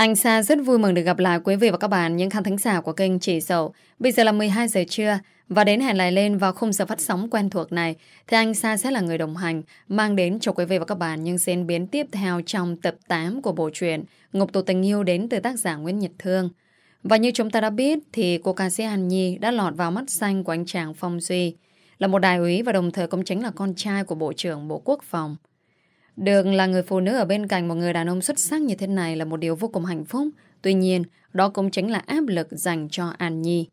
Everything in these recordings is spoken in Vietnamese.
Anh Sa rất vui mừng được gặp lại quý vị và các bạn, những khán thính giả của kênh Chỉ Sầu. Bây giờ là 12 giờ trưa và đến hẹn lại lên vào khung giờ phát sóng quen thuộc này, thì anh Sa sẽ là người đồng hành mang đến cho quý vị và các bạn những diễn biến tiếp theo trong tập 8 của bộ truyện Ngục tù tình yêu đến từ tác giả Nguyễn Nhật Thương. Và như chúng ta đã biết, thì cô ca sĩ Hàn Nhi đã lọt vào mắt xanh của anh chàng Phong Duy, là một đại úy và đồng thời cũng chính là con trai của Bộ trưởng Bộ Quốc phòng. Được là người phụ nữ ở bên cạnh một người đàn ông xuất sắc như thế này là một điều vô cùng hạnh phúc. Tuy nhiên, đó cũng chính là áp lực dành cho An Nhi.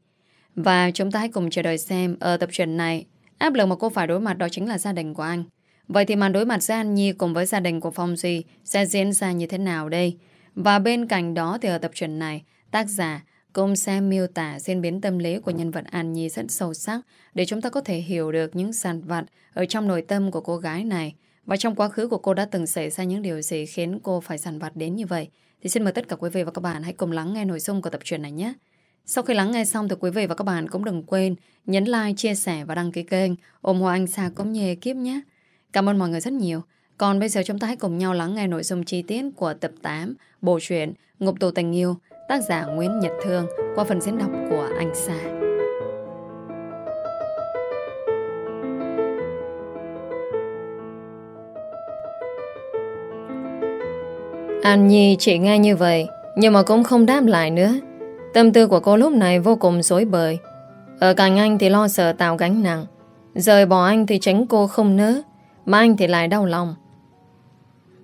Và chúng ta hãy cùng chờ đợi xem ở tập truyện này, áp lực mà cô phải đối mặt đó chính là gia đình của anh. Vậy thì màn đối mặt giữa An Nhi cùng với gia đình của Phong Duy sẽ diễn ra như thế nào đây? Và bên cạnh đó thì ở tập truyện này, tác giả cũng sẽ miêu tả diễn biến tâm lý của nhân vật An Nhi rất sâu sắc để chúng ta có thể hiểu được những sản vật ở trong nội tâm của cô gái này và trong quá khứ của cô đã từng xảy ra những điều gì khiến cô phải sản vặt đến như vậy. Thì xin mời tất cả quý vị và các bạn hãy cùng lắng nghe nội dung của tập truyện này nhé. Sau khi lắng nghe xong thì quý vị và các bạn cũng đừng quên nhấn like, chia sẻ và đăng ký kênh ủng hộ anh Sa cũng như ekip nhé. Cảm ơn mọi người rất nhiều. Còn bây giờ chúng ta hãy cùng nhau lắng nghe nội dung chi tiết của tập 8 bộ truyện Ngục tù tình yêu tác giả Nguyễn Nhật Thương qua phần diễn đọc của anh Sa. An Nhi chỉ nghe như vậy, Nhưng mà cũng không đáp lại nữa. Tâm tư của cô lúc này vô cùng dối bời. Ở cạnh anh thì lo sợ tạo gánh nặng. Rời bỏ anh thì tránh cô không nỡ, Mà anh thì lại đau lòng.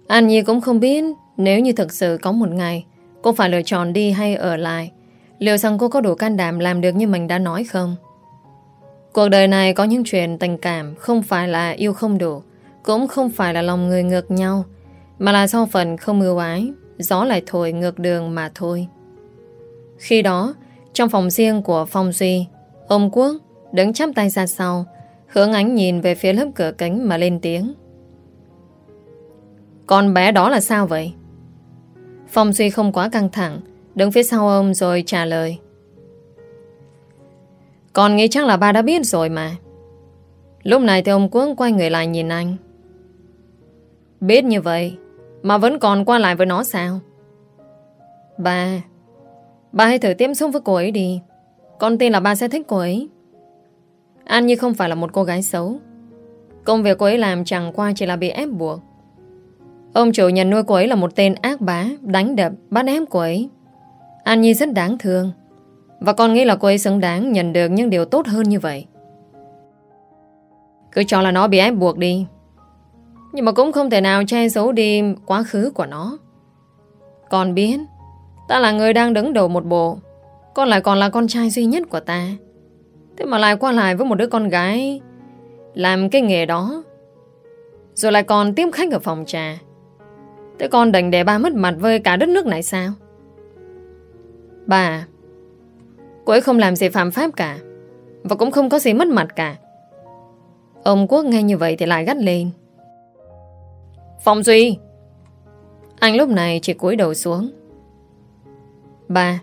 An Nhi cũng không biết Nếu như thực sự có một ngày Cô phải lựa chọn đi hay ở lại, Liệu rằng cô có đủ can đảm làm được như mình đã nói không? Cuộc đời này có những chuyện tình cảm Không phải là yêu không đủ, Cũng không phải là lòng người ngược nhau. Mà là do phần không ưu ái, Gió lại thổi ngược đường mà thôi. Khi đó, Trong phòng riêng của Phong Duy, Ông Quốc đứng chắp tay ra sau, Hướng ánh nhìn về phía lớp cửa cánh mà lên tiếng. Con bé đó là sao vậy? Phong Duy không quá căng thẳng, Đứng phía sau ông rồi trả lời. Con nghĩ chắc là ba đã biết rồi mà. Lúc này thì ông Quốc quay người lại nhìn anh. Biết như vậy mà vẫn còn qua lại với nó sao Ba Ba hãy thử tiếp xúc với cô ấy đi Con tin là ba sẽ thích cô ấy An Như không phải là một cô gái xấu Công việc cô ấy làm chẳng qua chỉ là bị ép buộc Ông chủ nhận nuôi cô ấy là một tên ác bá, đánh đập, bắt ép cô ấy. An Nhi rất đáng thương. Và con nghĩ là cô ấy xứng đáng nhận được những điều tốt hơn như vậy. Cứ cho là nó bị ép buộc đi. Nhưng mà cũng không thể nào che giấu đi quá khứ của nó. Con biết, ta là người đang đứng đầu một bộ. Con lại còn là con trai duy nhất của ta. Thế mà lại qua lại với một đứa con gái làm cái nghề đó. Rồi lại còn tiếp khách ở phòng trà. Thế con đành để ba mất mặt với cả đất nước này sao? Bà Cô ấy không làm gì phạm pháp cả Và cũng không có gì mất mặt cả Ông Quốc nghe như vậy thì lại gắt lên Phong Duy. Anh lúc này chỉ cúi đầu xuống. Ba.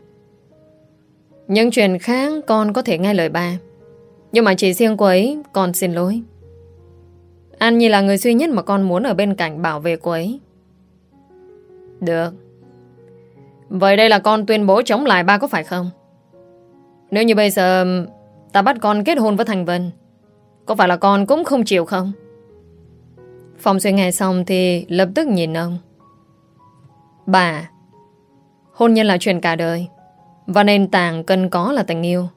Những chuyện khác con có thể nghe lời ba. Nhưng mà chỉ riêng cô ấy, Con xin lỗi. An Nhi là người duy nhất mà con muốn ở bên cạnh bảo vệ cô ấy. Được. Vậy đây là con tuyên bố chống lại ba có phải không? Nếu như bây giờ Ta bắt con kết hôn với Thành Vân, Có phải là con cũng không chịu không? Phong suy nghe xong Thì lập tức nhìn ông. Bà, Hôn nhân là chuyện cả đời, Và nền tảng cần có là tình yêu.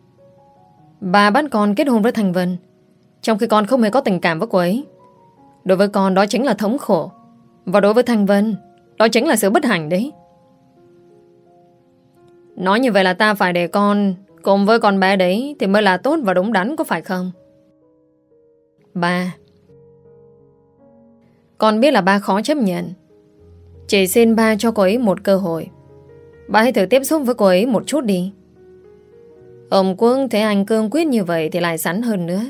Bà bắt con kết hôn với Thành Vân, Trong khi con không hề có tình cảm với cô ấy. Đối với con, đó chính là thống khổ, Và đối với Thành Vân, đó chính là sự bất hạnh đấy. Nói như vậy là ta phải để con Cùng với con bé đấy Thì mới là tốt và đúng đắn, có phải không? Ba con biết là ba khó chấp nhận. Chỉ xin ba cho cô ấy một cơ hội. Ba hãy thử tiếp xúc với cô ấy một chút đi. Ông Quân thấy anh cương quyết như vậy Thì lại sẵn hơn nữa.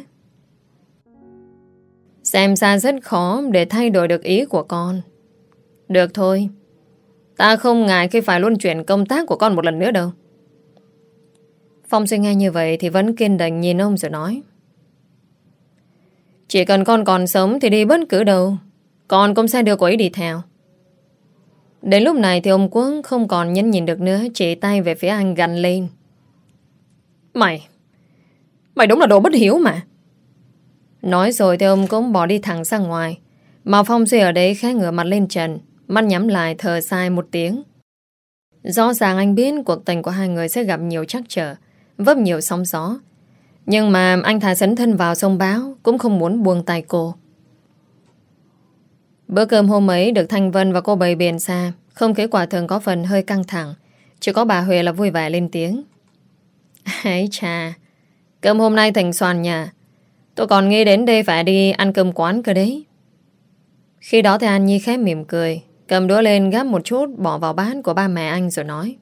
Xem ra rất khó Để thay đổi được ý của con. Được thôi. Ta không ngại khi phải luân chuyển công tác của con một lần nữa đâu. Phong suy nghe như vậy Thì vẫn kiên định nhìn ông rồi nói. Chỉ cần con còn sống Thì đi bất cứ đâu. Con cũng sẽ đưa cô ấy đi theo. Đến lúc này thì ông Quốc không còn nhấn nhìn được nữa, Chỉ tay về phía anh gằn lên. Mày Mày đúng là đồ bất hiếu mà. Nói rồi thì ông cũng bỏ đi thẳng ra ngoài. Mà Phong Duy ở đấy khẽ ngửa mặt lên trần, Mắt nhắm lại thở sai một tiếng. Rõ ràng anh biết cuộc tình của hai người sẽ gặp nhiều trắc trở, Vấp nhiều sóng gió. Nhưng mà anh thà sấn thân vào sông báo, Cũng không muốn buông tay cô. Bữa cơm hôm ấy được Thanh Vân và cô bày biển xa Không khí quả thường có phần hơi căng thẳng. Chỉ có bà Huệ là vui vẻ lên tiếng. Ấy cha, Cơm hôm nay thành soàn nhà Tôi còn nghĩ đến đây phải đi ăn cơm quán cơ đấy. Khi đó thì An Nhi khép mỉm cười Cầm đũa lên gắp một chút Bỏ vào bát của ba mẹ anh rồi nói.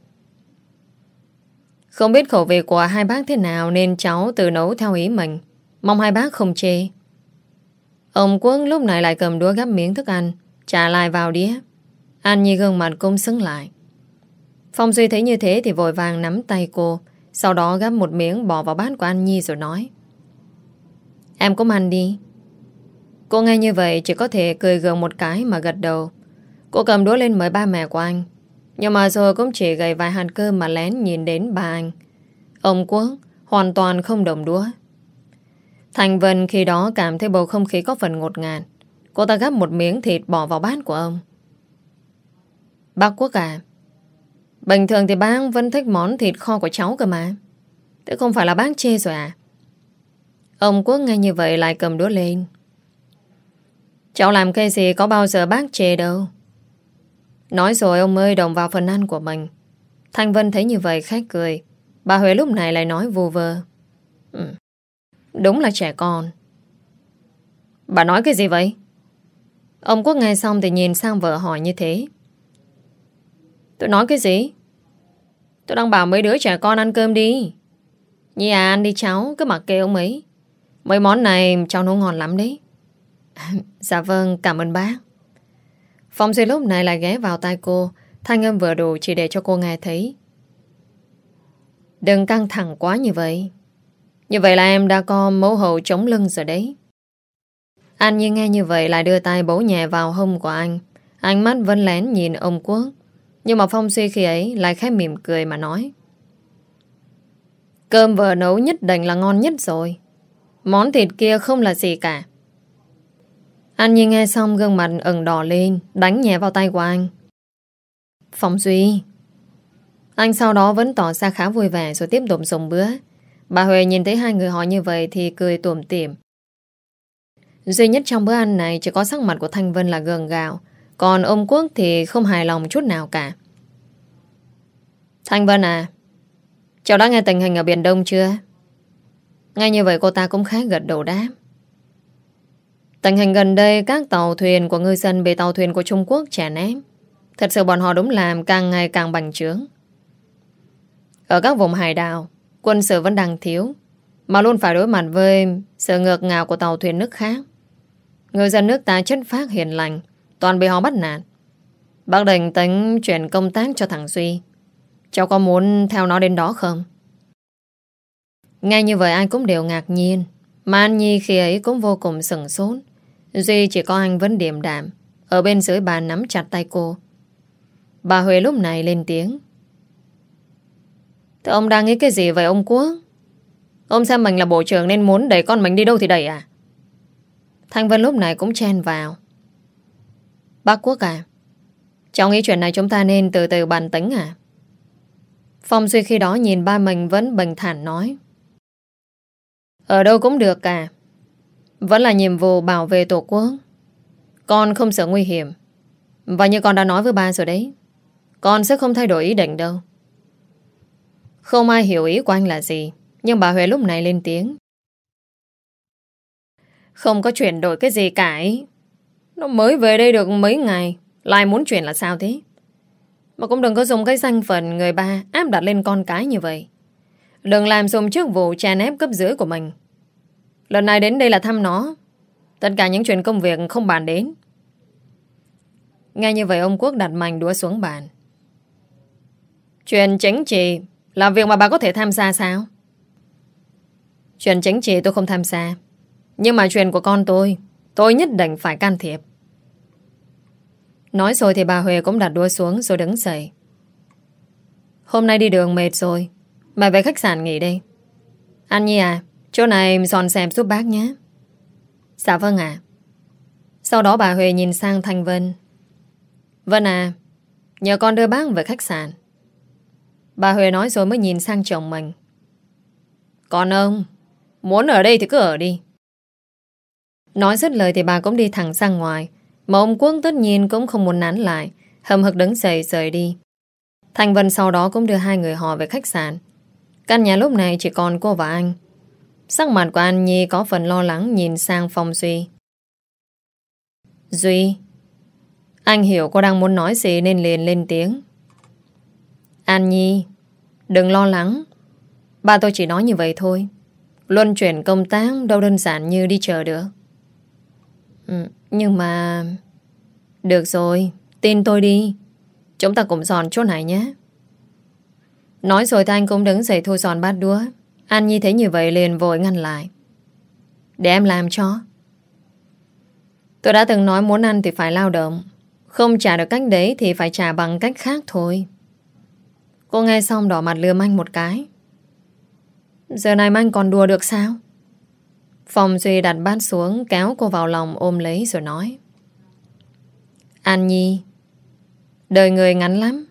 Không biết khẩu vị của hai bác thế nào Nên cháu tự nấu theo ý mình. Mong hai bác không chê. Ông Quốc lúc này lại cầm đũa gắp miếng thức ăn, Trả lại vào đĩa. An Nhi gương mặt cũng xứng lại. Phong Duy thấy như thế thì vội vàng nắm tay cô, Sau đó gắp một miếng bỏ vào bát của An Nhi rồi nói. Em cũng ăn đi. Cô nghe như vậy chỉ có thể cười gượng một cái mà gật đầu. Cô cầm đũa lên mời ba mẹ của anh. Nhưng mà rồi cũng chỉ gầy vài hạt cơm mà lén nhìn đến ba anh. Ông Quốc hoàn toàn không đồng đũa. Thành Vân khi đó cảm thấy bầu không khí có phần ngột ngạt. Cô ta gắp một miếng thịt bỏ vào bát của ông. Bác Quốc à Bình thường thì bác vẫn thích món thịt kho của cháu cơ mà. Thế không phải là bác chê rồi à? Ông Quốc nghe như vậy lại cầm đũa lên. Cháu làm cái gì có bao giờ bác chê đâu. Nói rồi ông ơi đồng vào phần ăn của mình. Thanh Vân thấy như vậy khách cười. Bà Huệ lúc này lại nói vô vơ ừ. Đúng là trẻ con. Bà nói cái gì vậy? Ông Quốc nghe xong thì nhìn sang vợ hỏi như thế. Tôi nói cái gì? Tôi đang bảo mấy đứa trẻ con ăn cơm đi. Nhi à ăn đi cháu, Cứ mặc kệ ông ấy. Mấy món này cháu nấu ngon lắm đấy. Dạ vâng cảm ơn bác. Phong Duy lúc này lại ghé vào tai cô. Thanh âm vừa đủ chỉ để cho cô nghe thấy. Đừng căng thẳng quá như vậy. Như vậy là em đã có mẫu hậu chống lưng rồi đấy. Anh như nghe như vậy lại đưa tay bố nhẹ vào hông của anh. Ánh mắt vẫn lén nhìn ông Quốc. Nhưng mà Phong Duy khi ấy lại khép mỉm cười mà nói. Cơm vợ nấu nhất định là ngon nhất rồi. Món thịt kia không là gì cả. Anh Nhi nghe xong gương mặt ửng đỏ lên, Đánh nhẹ vào tay của anh. Phong Duy Anh sau đó vẫn tỏ ra khá vui vẻ Rồi tiếp tục dùng bữa. Bà Huệ nhìn thấy hai người họ như vậy Thì cười tủm tỉm Duy nhất trong bữa ăn này Chỉ có sắc mặt của Thanh Vân là gường gạo Còn ông Quốc thì không hài lòng chút nào cả Thanh Vân à Cháu đã nghe tình hình ở Biển Đông chưa? Ngay như vậy cô ta cũng khá gật đầu đáp. Tình hình gần đây các tàu thuyền của ngư dân bị tàu thuyền của Trung Quốc chèn ép. Thật sự bọn họ đúng làm càng ngày càng bành trướng. Ở các vùng hải đảo, quân sự vẫn đang thiếu, mà luôn phải đối mặt với sự ngược ngào của tàu thuyền nước khác. Người dân nước ta chất phát hiền lành, toàn bị họ bắt nạt. Bác Đình tính chuyển công tác cho thằng Duy. Cháu có muốn theo nó đến đó không? Ngay như vậy ai cũng đều ngạc nhiên Mà An Nhi khi ấy cũng vô cùng sừng sốt Duy chỉ có anh vẫn điềm đạm Ở bên dưới bàn nắm chặt tay cô Bà Huệ lúc này lên tiếng Thế ông đang nghĩ cái gì vậy, ông Quốc? Ông xem mình là bộ trưởng Nên muốn đẩy con mình đi đâu thì đẩy à? Thanh Vân lúc này cũng chen vào. Bác Quốc à Cháu nghĩ chuyện này chúng ta nên từ từ bàn tính à? Phong Duy khi đó nhìn ba mình vẫn bình thản nói. Ở đâu cũng được cả Vẫn là nhiệm vụ bảo vệ tổ quốc. Con không sợ nguy hiểm. Và như con đã nói với ba rồi đấy, Con sẽ không thay đổi ý định đâu. Không ai hiểu ý của anh là gì, Nhưng bà Huệ lúc này lên tiếng. Không có chuyển đổi cái gì cả ấy. Nó mới về đây được mấy ngày, Lại muốn chuyển là sao thế? Mà cũng đừng có dùng cái danh phận Người ba áp đặt lên con cái như vậy. Đừng làm dùng chức vụ chèn ép cấp dưới của mình. Lần này đến đây là thăm nó. Tất cả những chuyện công việc không bàn đến. Nghe như vậy ông Quốc đặt mảnh đũa xuống bàn. Chuyện chính trị là việc mà bà có thể tham gia sao Chuyện chính trị tôi không tham gia Nhưng mà chuyện của con tôi Tôi nhất định phải can thiệp Nói rồi thì bà Huệ cũng đặt đua xuống rồi đứng dậy. Hôm nay đi đường mệt rồi. Mày về khách sạn nghỉ đi. Anh Nhi à, chỗ này dọn xem giúp bác nhé. Dạ vâng ạ. Sau đó bà Huệ nhìn sang Thanh Vân. Vân à, nhờ con đưa bác về khách sạn. Bà Huệ nói rồi mới nhìn sang chồng mình. Còn ông, muốn ở đây thì cứ ở đi. Nói dứt lời thì bà cũng đi thẳng sang ngoài. Mà ông Quốc tất nhiên cũng không muốn nán lại. Hầm hực đứng dậy rời đi. Thành Vân sau đó cũng đưa hai người họ về khách sạn. Căn nhà lúc này chỉ còn cô và anh. Sắc mặt của anh Nhi có phần lo lắng nhìn sang phòng Duy. Duy, anh hiểu cô đang muốn nói gì nên liền lên tiếng. An Nhi, đừng lo lắng. Ba tôi chỉ nói như vậy thôi. Luân chuyển công tác đâu đơn giản như đi chờ được. Ừ, nhưng mà... Được rồi, tin tôi đi. Chúng ta cùng dọn chỗ này nhé. Nói rồi thì anh cũng đứng dậy thu dọn bát đũa. An Nhi thấy như vậy liền vội ngăn lại. Để em làm cho. Tôi đã từng nói muốn ăn thì phải lao động. Không trả được cách đấy thì phải trả bằng cách khác thôi. Cô nghe xong đỏ mặt lườm anh một cái. Giờ này anh còn đùa được sao? Phòng Duy đặt bát xuống kéo cô vào lòng ôm lấy rồi nói. An Nhi, đời người ngắn lắm.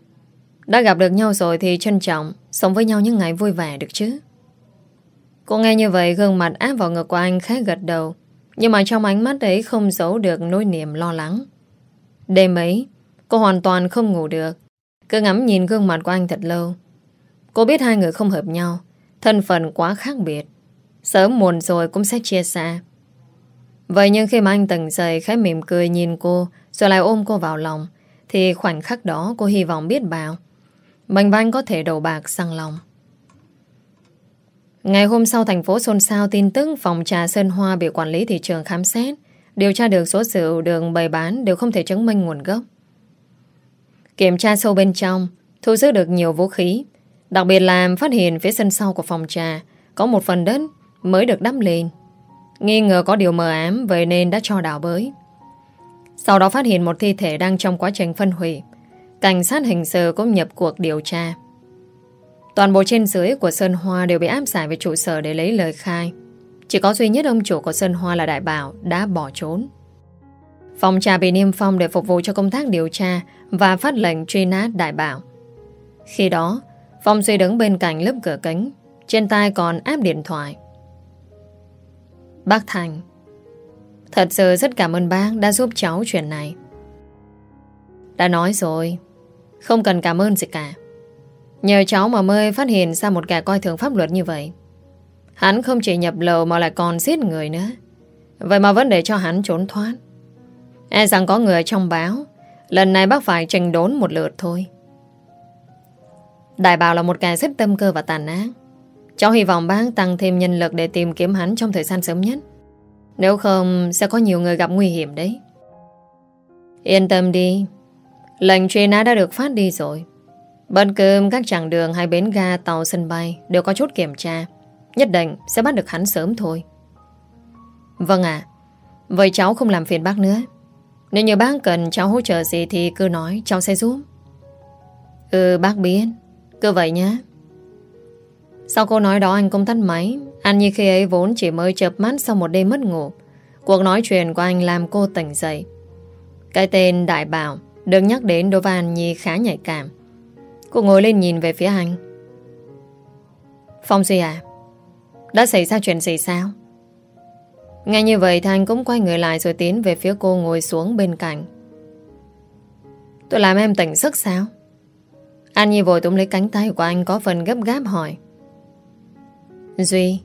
Đã gặp được nhau rồi thì trân trọng, sống với nhau những ngày vui vẻ được chứ. Cô nghe như vậy gương mặt áp vào ngực của anh khá gật đầu. Nhưng mà trong ánh mắt ấy không giấu được nỗi niềm lo lắng. Đêm ấy, cô hoàn toàn không ngủ được. Cứ ngắm nhìn gương mặt của anh thật lâu. Cô biết hai người không hợp nhau, thân phận quá khác biệt. Sớm muộn rồi cũng sẽ chia xa. Vậy nhưng khi mà anh tầng dậy khẽ mỉm cười nhìn cô rồi lại ôm cô vào lòng thì khoảnh khắc đó cô hy vọng biết bao. Mình và anh có thể đầu bạc sang lòng. Ngày hôm sau thành phố xôn xao tin tức phòng trà Sơn Hoa bị quản lý thị trường khám xét. Điều tra được số rượu đường bày bán đều không thể chứng minh nguồn gốc. Kiểm tra sâu bên trong, thu giữ được nhiều vũ khí. Đặc biệt là phát hiện phía sân sau của phòng trà có một phần đất mới được đắp lên. Nghi ngờ có điều mờ ám vậy nên đã cho đảo bới. Sau đó phát hiện một thi thể đang trong quá trình phân hủy. Cảnh sát hình sự cũng nhập cuộc điều tra. Toàn bộ trên dưới của Sơn Hoa đều bị áp giải về trụ sở để lấy lời khai. Chỉ có duy nhất ông chủ của Sơn Hoa là Đại Bảo đã bỏ trốn. Phòng trà bị niêm phong để phục vụ cho công tác điều tra và phát lệnh truy nát Đại Bảo. Khi đó, Phong Duy đứng bên cạnh lớp cửa kính, trên tay còn áp điện thoại. Bác Thành Thật sự rất cảm ơn bác đã giúp cháu chuyện này. Đã nói rồi, không cần cảm ơn gì cả. Nhờ cháu mà mới phát hiện ra một kẻ coi thường pháp luật như vậy. Hắn không chỉ nhập lầu mà lại còn giết người nữa. Vậy mà vẫn để cho hắn trốn thoát. E rằng có người trong báo, lần này bác phải trình đốn một lượt thôi. Đại bảo là một kẻ rất tâm cơ và tàn ác. Cháu hy vọng bác tăng thêm nhân lực để tìm kiếm hắn trong thời gian sớm nhất. Nếu không, sẽ có nhiều người gặp nguy hiểm đấy. Yên tâm đi. Lệnh truy nã đã được phát đi rồi. Bất cứ các chặng đường hay bến ga tàu sân bay đều có chốt kiểm tra. Nhất định sẽ bắt được hắn sớm thôi. Vâng ạ. vậy cháu không làm phiền bác nữa. Nếu như bác cần cháu hỗ trợ gì thì cứ nói, cháu sẽ giúp. Ừ bác biết. Cứ vậy nhé. Sau câu nói đó, anh cũng tắt máy Anh như khi ấy vốn chỉ mới chợp mắt Sau một đêm mất ngủ Cuộc nói chuyện của anh làm cô tỉnh dậy Cái tên Đại Bảo Được nhắc đến đối với anh Nhi khá nhạy cảm Cô ngồi lên nhìn về phía anh Phong Duy à Đã xảy ra chuyện gì sao ngay như vậy Thành cũng quay người lại Rồi tiến về phía cô ngồi xuống bên cạnh. Tôi làm em tỉnh giấc sao? Anh Nhi vội túm lấy cánh tay của anh Có phần gấp gáp hỏi. Duy,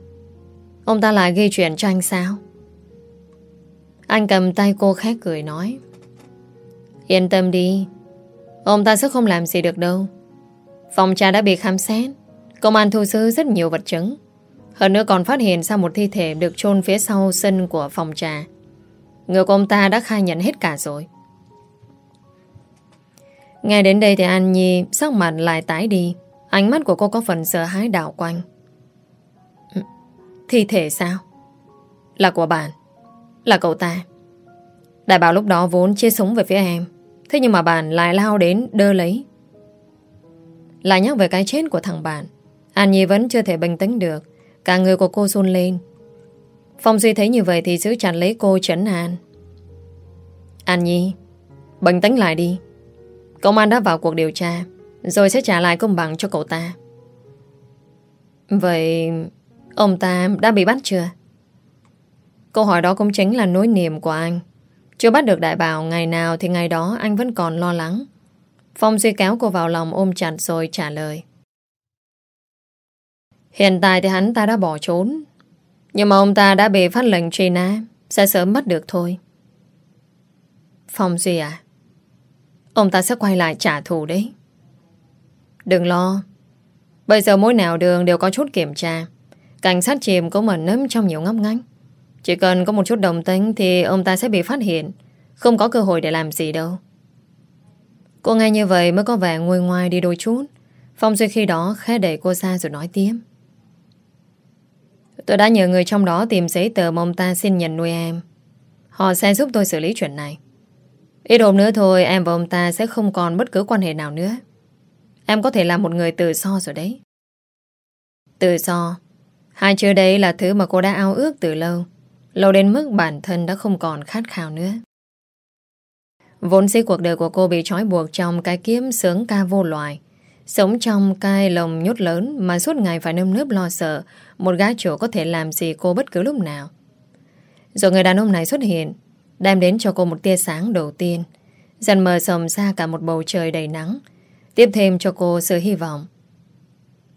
Ông ta lại ghi chuyện cho anh sao? Anh cầm tay cô khét cười nói. Yên tâm đi, Ông ta sẽ không làm gì được đâu. Phòng trà đã bị khám xét, Công an thu giữ rất nhiều vật chứng. Hơn nữa còn phát hiện ra một thi thể Được chôn phía sau sân của phòng trà. Người của ông ta đã khai nhận hết cả rồi. Nghe đến đây thì An Nhi Sắc mặt lại tái đi. Ánh mắt của cô có phần sợ hãi đảo quanh. Ừ, thi thể sao? Là của bạn. Là cậu ta. Đại bảo lúc đó vốn chia súng về phía em. Thế nhưng mà bạn lại lao đến đơ lấy. Lại nhắc về cái chết của thằng bạn, An Nhi vẫn chưa thể bình tĩnh được. Cả người của cô run lên. Phong Duy thấy như vậy thì giữ chặt lấy cô chấn an. An Nhi, Bình tĩnh lại đi. Công an đã vào cuộc điều tra, Rồi sẽ trả lại công bằng cho cậu ta. Vậy Ông ta đã bị bắt chưa? Câu hỏi đó cũng chính là nỗi niềm của anh. Chưa bắt được đại bảo Ngày nào thì ngày đó anh vẫn còn lo lắng. Phong Duy kéo cô vào lòng ôm chặt rồi trả lời. Hiện tại thì hắn ta đã bỏ trốn. Nhưng mà ông ta đã bị phát lệnh truy nã, Sẽ sớm mất được thôi. Phong Duy à Ông ta sẽ quay lại trả thù đấy. Đừng lo, Bây giờ mỗi nào đường đều có chút kiểm tra. Cảnh sát chìm có mở nấm trong nhiều ngóc ngách. Chỉ cần có một chút đồng tính Thì ông ta sẽ bị phát hiện. Không có cơ hội để làm gì đâu. Cô nghe như vậy mới có vẻ ngồi ngoài đi đôi chút. Phong Duy khi đó khẽ đẩy cô ra rồi nói tiếp. Tôi đã nhờ người trong đó tìm giấy tờ mong ông ta xin nhận nuôi em. Họ sẽ giúp tôi xử lý chuyện này. Ít hôm nữa thôi, em và ông ta sẽ không còn bất cứ quan hệ nào nữa. Em có thể là một người tự do rồi đấy. Tự do. Hai chữ đấy là thứ mà cô đã ao ước từ lâu Lâu đến mức bản thân đã không còn khát khao nữa. Vốn dĩ cuộc đời của cô bị trói buộc trong cái kiếm sướng ca vô loài Sống trong cai lồng nhốt lớn mà suốt ngày phải nơm nớp lo sợ một gái chủ có thể làm gì cô bất cứ lúc nào. Rồi người đàn ông này xuất hiện, đem đến cho cô một tia sáng đầu tiên, dần mờ sầm ra cả một bầu trời đầy nắng, tiếp thêm cho cô sự hy vọng.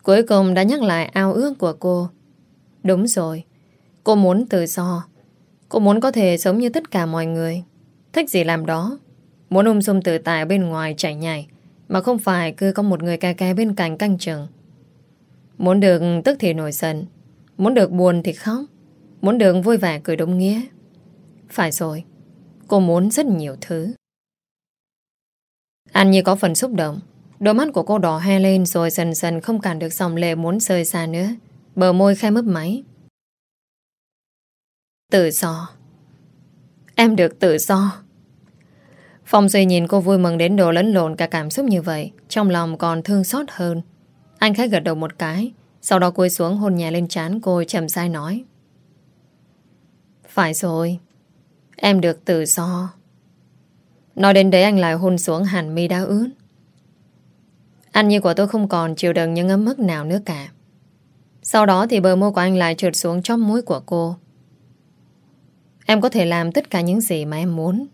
Cuối cùng đã nhắc lại ao ước của cô. Đúng rồi, cô muốn tự do. Cô muốn có thể sống như tất cả mọi người. Thích gì làm đó. Muốn ung dung tự tại bên ngoài chạy nhảy, mà không phải cứ có một người cai cai bên cạnh canh chừng. Muốn được tức thì nổi giận, muốn được buồn thì khóc, muốn được vui vẻ cười đúng nghĩa. Phải rồi, cô muốn rất nhiều thứ. An Nhi có phần xúc động, đôi mắt của cô đỏ he lên rồi dần dần không cản được dòng lệ muốn rơi xa nữa. Bờ môi khai mấp máy. Tự do. Em được tự do. Phong Duy nhìn cô vui mừng đến độ lẫn lộn cả cảm xúc như vậy, trong lòng còn thương xót hơn. Anh khẽ gật đầu một cái, sau đó cúi xuống hôn nhẹ lên trán cô chậm rãi nói. Phải rồi, em được tự do. Nói đến đấy anh lại hôn xuống hàn mi đã ướt. Anh như của tôi không còn chịu đựng những ấm mức nào nữa cả. Sau đó thì bờ môi của anh lại trượt xuống chóp mũi của cô. Em có thể làm tất cả những gì mà em muốn.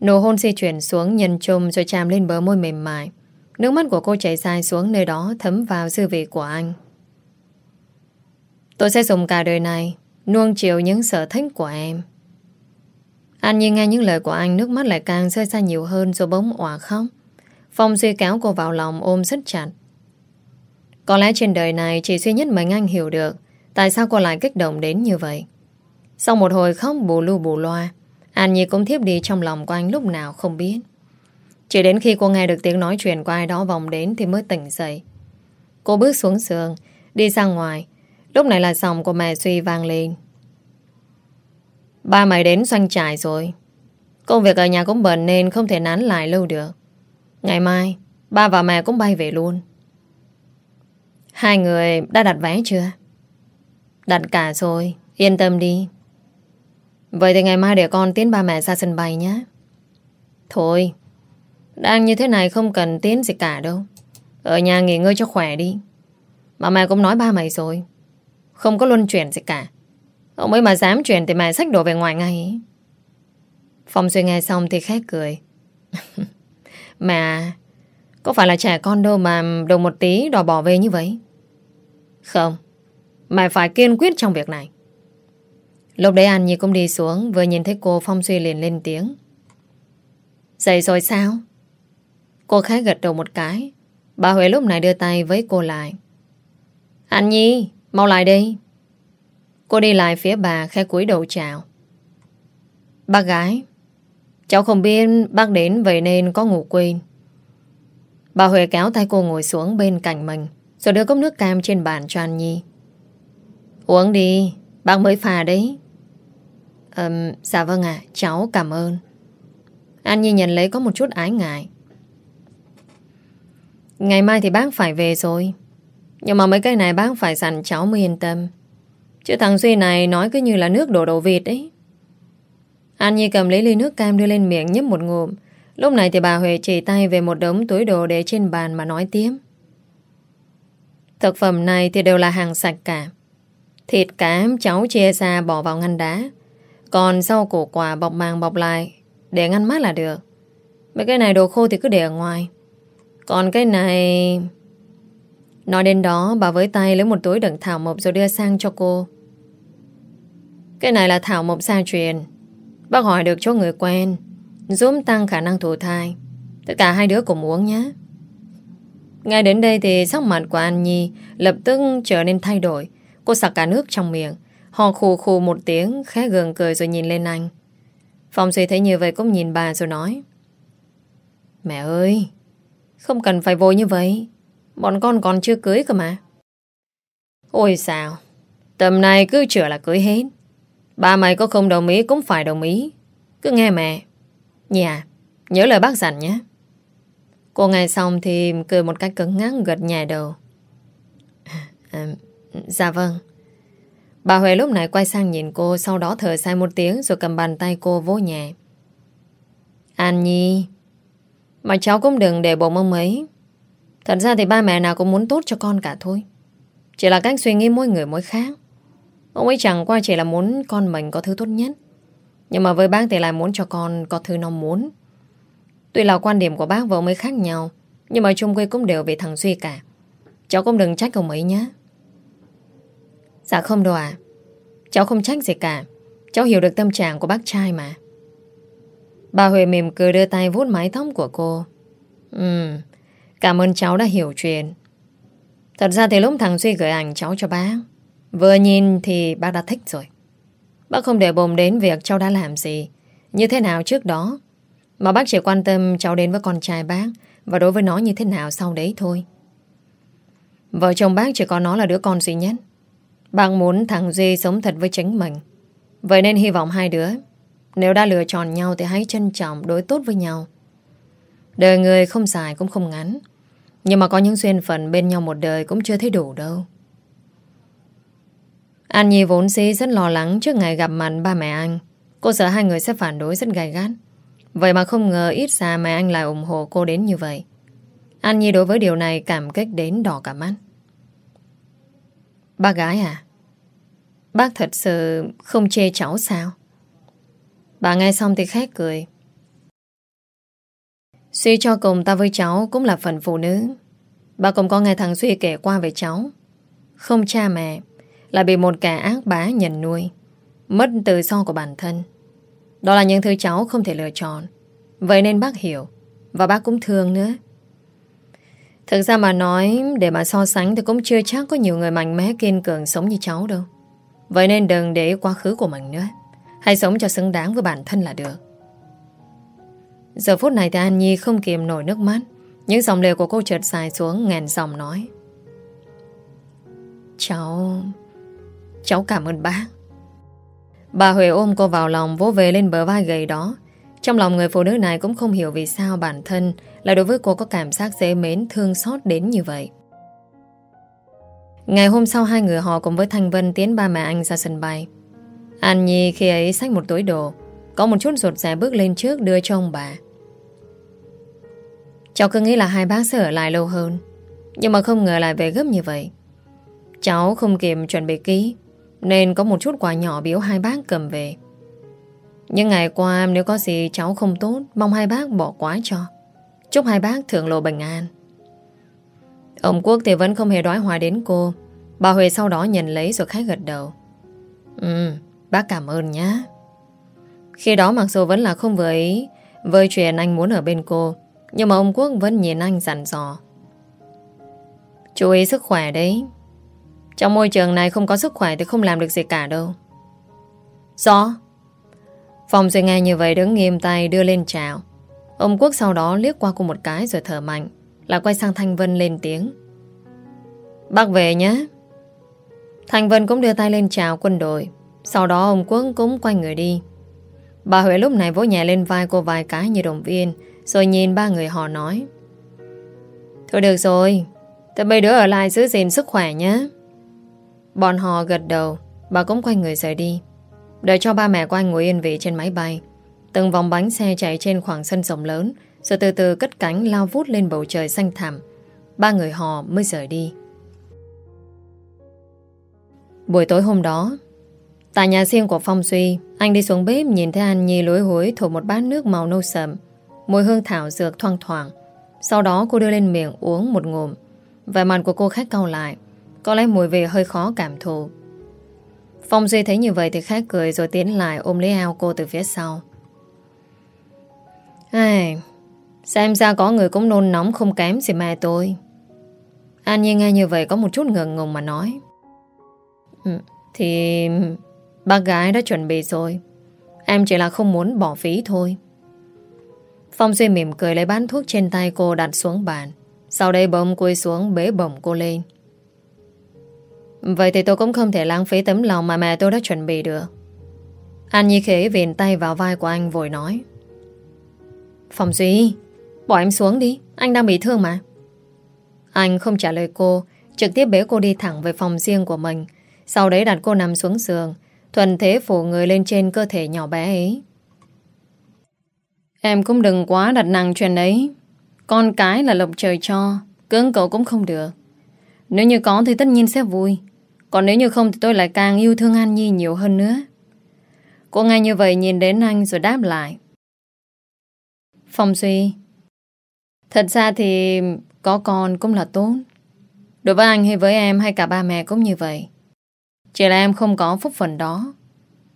Nụ hôn di chuyển xuống nhân chùm rồi chạm lên bờ môi mềm mại. Nước mắt của cô chảy dài xuống nơi đó thấm vào dư vị của anh. Tôi sẽ dùng cả đời này nuông chiều những sở thích của em. Anh như nghe những lời của anh nước mắt lại càng rơi ra nhiều hơn rồi bỗng òa khóc. Phong Duy kéo cô vào lòng ôm rất chặt. Có lẽ trên đời này chỉ duy nhất mình anh hiểu được tại sao cô lại kích động đến như vậy. Sau một hồi khóc bù lu bù loa, An Nhi cũng thiếp đi trong lòng của anh lúc nào không biết. Chỉ đến khi cô nghe được tiếng nói chuyện của ai đó vòng đến thì mới tỉnh dậy. Cô bước xuống giường, đi ra ngoài. Lúc này là giọng của mẹ Suy vang lên. Ba mày đến doanh trại rồi. Công việc ở nhà cũng bận nên không thể nán lại lâu được. Ngày mai, ba và mẹ cũng bay về luôn. Hai người đã đặt vé chưa? Đặt cả rồi, yên tâm đi. Vậy thì ngày mai để con tiến ba mẹ ra sân bay nhé. Thôi, đang như thế này không cần tiến gì cả đâu. Ở nhà nghỉ ngơi cho khỏe đi. Mà mẹ cũng nói ba mày rồi. Không có luân chuyển gì cả. Ông ấy mà dám chuyển thì mẹ xách đồ về ngoài ngay. Phong suy nghe xong thì khét cười. Mà có phải là trẻ con đâu mà đồ một tí đòi bỏ về như vậy? Không. Mày phải kiên quyết trong việc này. Lúc đấy An Nhi cũng đi xuống, Vừa nhìn thấy cô Phong Duy liền lên tiếng. Dậy rồi sao? Cô khái gật đầu một cái. Bà Huệ lúc này đưa tay với cô lại. An Nhi, Mau lại đây Cô đi lại phía bà khẽ cúi đầu chào. Bác gái, Cháu không biết bác đến Vậy nên có ngủ quên. Bà Huệ kéo tay cô ngồi xuống bên cạnh mình, Rồi đưa cốc nước cam trên bàn cho An Nhi. Uống đi, Bác mới pha đấy um, Dạ vâng ạ, cháu cảm ơn An Nhi nhận lấy có một chút ái ngại. Ngày mai thì bác phải về rồi. Nhưng mà mấy cái này bác phải dặn cháu mới yên tâm. Chứ thằng Duy này nói cứ như là nước đổ đổ vịt ấy. An Nhi cầm lấy ly nước cam đưa lên miệng nhấp một ngụm. Lúc này thì bà Huệ chỉ tay về một đống túi đồ để trên bàn mà nói tiếp. Thực phẩm này thì đều là hàng sạch cả. Thịt cá cháu chia ra bỏ vào ngăn đá. Còn rau củ quả bọc màng bọc lại, để ngăn mát là được. Mấy cái này đồ khô thì cứ để ở ngoài. Còn cái này... Nói đến đó, bà với tay lấy một túi đựng thảo mộc rồi đưa sang cho cô. Cái này là thảo mộc gia truyền. Bác hỏi được cho người quen, Giúp tăng khả năng thụ thai Tất cả hai đứa cùng uống nhé Ngay đến đây thì sắc mặt của An Nhi Lập tức trở nên thay đổi Cô sặc cả nước trong miệng Họ khù khù một tiếng Khẽ gường cười rồi nhìn lên anh. Phong Duy thấy như vậy cũng nhìn bà rồi nói. Mẹ ơi Không cần phải vội như vậy. Bọn con còn chưa cưới cơ mà. Ôi sao Tầm này cứ chữa là cưới hết. Ba mày có không đồng ý cũng phải đồng ý. Cứ nghe mẹ. Nhà Nhớ lời bác dặn nhé. Cô nghe xong thì cười một cách cứng ngắc gật nhẹ đầu. À, Dạ vâng. Bà Huệ lúc này quay sang nhìn cô, Sau đó thở dài một tiếng Rồi cầm bàn tay cô vỗ nhẹ. An Nhi, Mà cháu cũng đừng để bộ mông ấy. Thật ra thì ba mẹ nào cũng muốn tốt cho con cả thôi. Chỉ là cách suy nghĩ mỗi người mỗi khác. Ông ấy chẳng qua chỉ là muốn con mình có thứ tốt nhất. Nhưng mà với bác thì lại muốn cho con có thứ nó muốn. Tuy là quan điểm của bác và ông ấy khác nhau, Nhưng mà chung quy cũng đều về thằng Duy cả. Cháu cũng đừng trách ông ấy nhé. Dạ không đâu ạ Cháu không trách gì cả Cháu hiểu được tâm trạng của bác trai mà Bà Huệ mỉm cười đưa tay vuốt mái tóc của cô Ừ Cảm ơn cháu đã hiểu chuyện Thật ra thì lúc thằng Duy gửi ảnh cháu cho bác Vừa nhìn thì bác đã thích rồi. Bác không để bồm đến việc cháu đã làm gì, như thế nào trước đó. Mà bác chỉ quan tâm cháu đến với con trai bác và đối với nó như thế nào sau đấy thôi. Vợ chồng bác chỉ có nó là đứa con duy nhất. Bạn muốn thằng Duy sống thật với chính mình. Vậy nên hy vọng hai đứa, nếu đã lựa chọn nhau thì hãy trân trọng đối tốt với nhau. Đời người không dài cũng không ngắn. Nhưng mà có những duyên phận bên nhau một đời cũng chưa thấy đủ đâu. An Nhi vốn dĩ rất lo lắng trước ngày gặp mặt ba mẹ anh. Cô sợ hai người sẽ phản đối rất gai gắt. Vậy mà không ngờ ít ra mẹ anh lại ủng hộ cô đến như vậy. An Nhi đối với điều này cảm kích đến đỏ cả mắt. ba gái à? Bác thật sự không chê cháu sao? Bà nghe xong thì khét cười. Suy cho cùng ta với cháu cũng là phần phụ nữ. Bà cũng có nghe thằng suy kể qua về cháu. Không cha mẹ, là bị một kẻ ác bá nhận nuôi Mất tự do của bản thân Đó là những thứ cháu không thể lựa chọn Vậy nên bác hiểu Và bác cũng thương nữa Thực ra mà nói Để mà so sánh thì cũng chưa chắc Có nhiều người mạnh mẽ kiên cường sống như cháu đâu Vậy nên đừng để quá khứ của mình nữa. Hãy sống cho xứng đáng với bản thân là được. Giờ phút này thì An Nhi không kìm nổi nước mắt. Những dòng lệ của cô trượt dài xuống ngàn dòng nói. Cháu Cháu cảm ơn bác. Bà Huệ ôm cô vào lòng, vỗ về lên bờ vai gầy đó. Trong lòng người phụ nữ này cũng không hiểu vì sao bản thân Là đối với cô có cảm giác dễ mến, thương xót đến như vậy. Ngày hôm sau hai người họ cùng với Thanh Vân tiến ba mẹ anh ra sân bay. An Nhi khi ấy xách một túi đồ, Có một chút rụt rè bước lên trước đưa cho ông bà. Cháu cứ nghĩ là hai bác sẽ ở lại lâu hơn, Nhưng mà không ngờ lại về gấp như vậy. Cháu không kịp chuẩn bị ký nên có một chút quà nhỏ biếu hai bác cầm về. Những ngày qua, nếu có gì cháu không tốt, Mong hai bác bỏ quá cho. Chúc hai bác thượng lộ bình an. Ông Quốc thì vẫn không hề đói hoài đến cô Bà Huệ sau đó nhận lấy rồi khách gật đầu Ừ Bác cảm ơn nhá Khi đó mặc dù vẫn là không vừa ý Với chuyện anh muốn ở bên cô, Nhưng mà ông Quốc vẫn nhìn anh dặn dò Chú ý sức khỏe đấy trong môi trường này không có sức khỏe thì không làm được gì cả đâu. Rõ. Phong Duy nghe như vậy đứng nghiêm tay đưa lên chào. Ông Quốc sau đó liếc qua cô một cái rồi thở mạnh. Là quay sang Thanh Vân lên tiếng. Bác về nhé. Thanh Vân cũng đưa tay lên chào quân đội. Sau đó ông Quốc cũng quay người đi. Bà Huệ lúc này vỗ nhẹ lên vai cô vài cái như động viên, Rồi nhìn ba người họ nói Thôi được rồi Tụi bây đứa ở lại giữ gìn sức khỏe nhé Bọn họ gật đầu, Bà cũng quay người rời đi Đợi cho ba mẹ của anh ngồi yên vị trên máy bay, Từng vòng bánh xe chạy trên khoảng sân rộng lớn rồi từ từ cất cánh lao vút lên bầu trời xanh thẳm. Ba người họ mới rời đi. Buổi tối hôm đó Tại nhà riêng của Phong Duy Anh đi xuống bếp nhìn thấy An Nhi lối hối Thổ một bát nước màu nâu sậm, Mùi hương thảo dược thoang thoảng. Sau đó cô đưa lên miệng uống một ngụm. Vẻ mặt của cô khách cau lại. Có lẽ mùi vị hơi khó cảm thụ. Phong Duy thấy như vậy thì khát cười Rồi tiến lại ôm lấy eo cô từ phía sau. Ai, Xem ra có người cũng nôn nóng không kém gì mẹ tôi. An Nhi nghe như vậy có một chút ngừng ngùng mà nói. Ừ, Thì Bác gái đã chuẩn bị rồi. Em chỉ là không muốn bỏ phí thôi. Phong Duy mỉm cười lấy bán thuốc trên tay cô đặt xuống bàn. Sau đây bỗng cúi xuống bế bổng cô lên. Vậy thì tôi cũng không thể lãng phí tấm lòng mà mẹ tôi đã chuẩn bị được. An Nhi khế viền tay vào vai của anh vội nói. Phong Duy Bỏ em xuống đi, Anh đang bị thương mà. Anh không trả lời cô, Trực tiếp bế cô đi thẳng về phòng riêng của mình. Sau đấy đặt cô nằm xuống giường, Thuần thế phủ người lên trên cơ thể nhỏ bé ấy. Em cũng đừng quá đặt nặng chuyện ấy. Con cái là lộc trời cho, Cưỡng cầu cũng không được. Nếu như có thì tất nhiên sẽ vui. Còn nếu như không thì tôi lại càng yêu thương An Nhi nhiều hơn nữa. Cô ngay như vậy nhìn đến anh rồi đáp lại. Phong Duy Thật ra thì có con cũng là tốt. Đối với anh hay với em hay cả ba mẹ cũng như vậy. Chỉ là em không có phúc phần đó.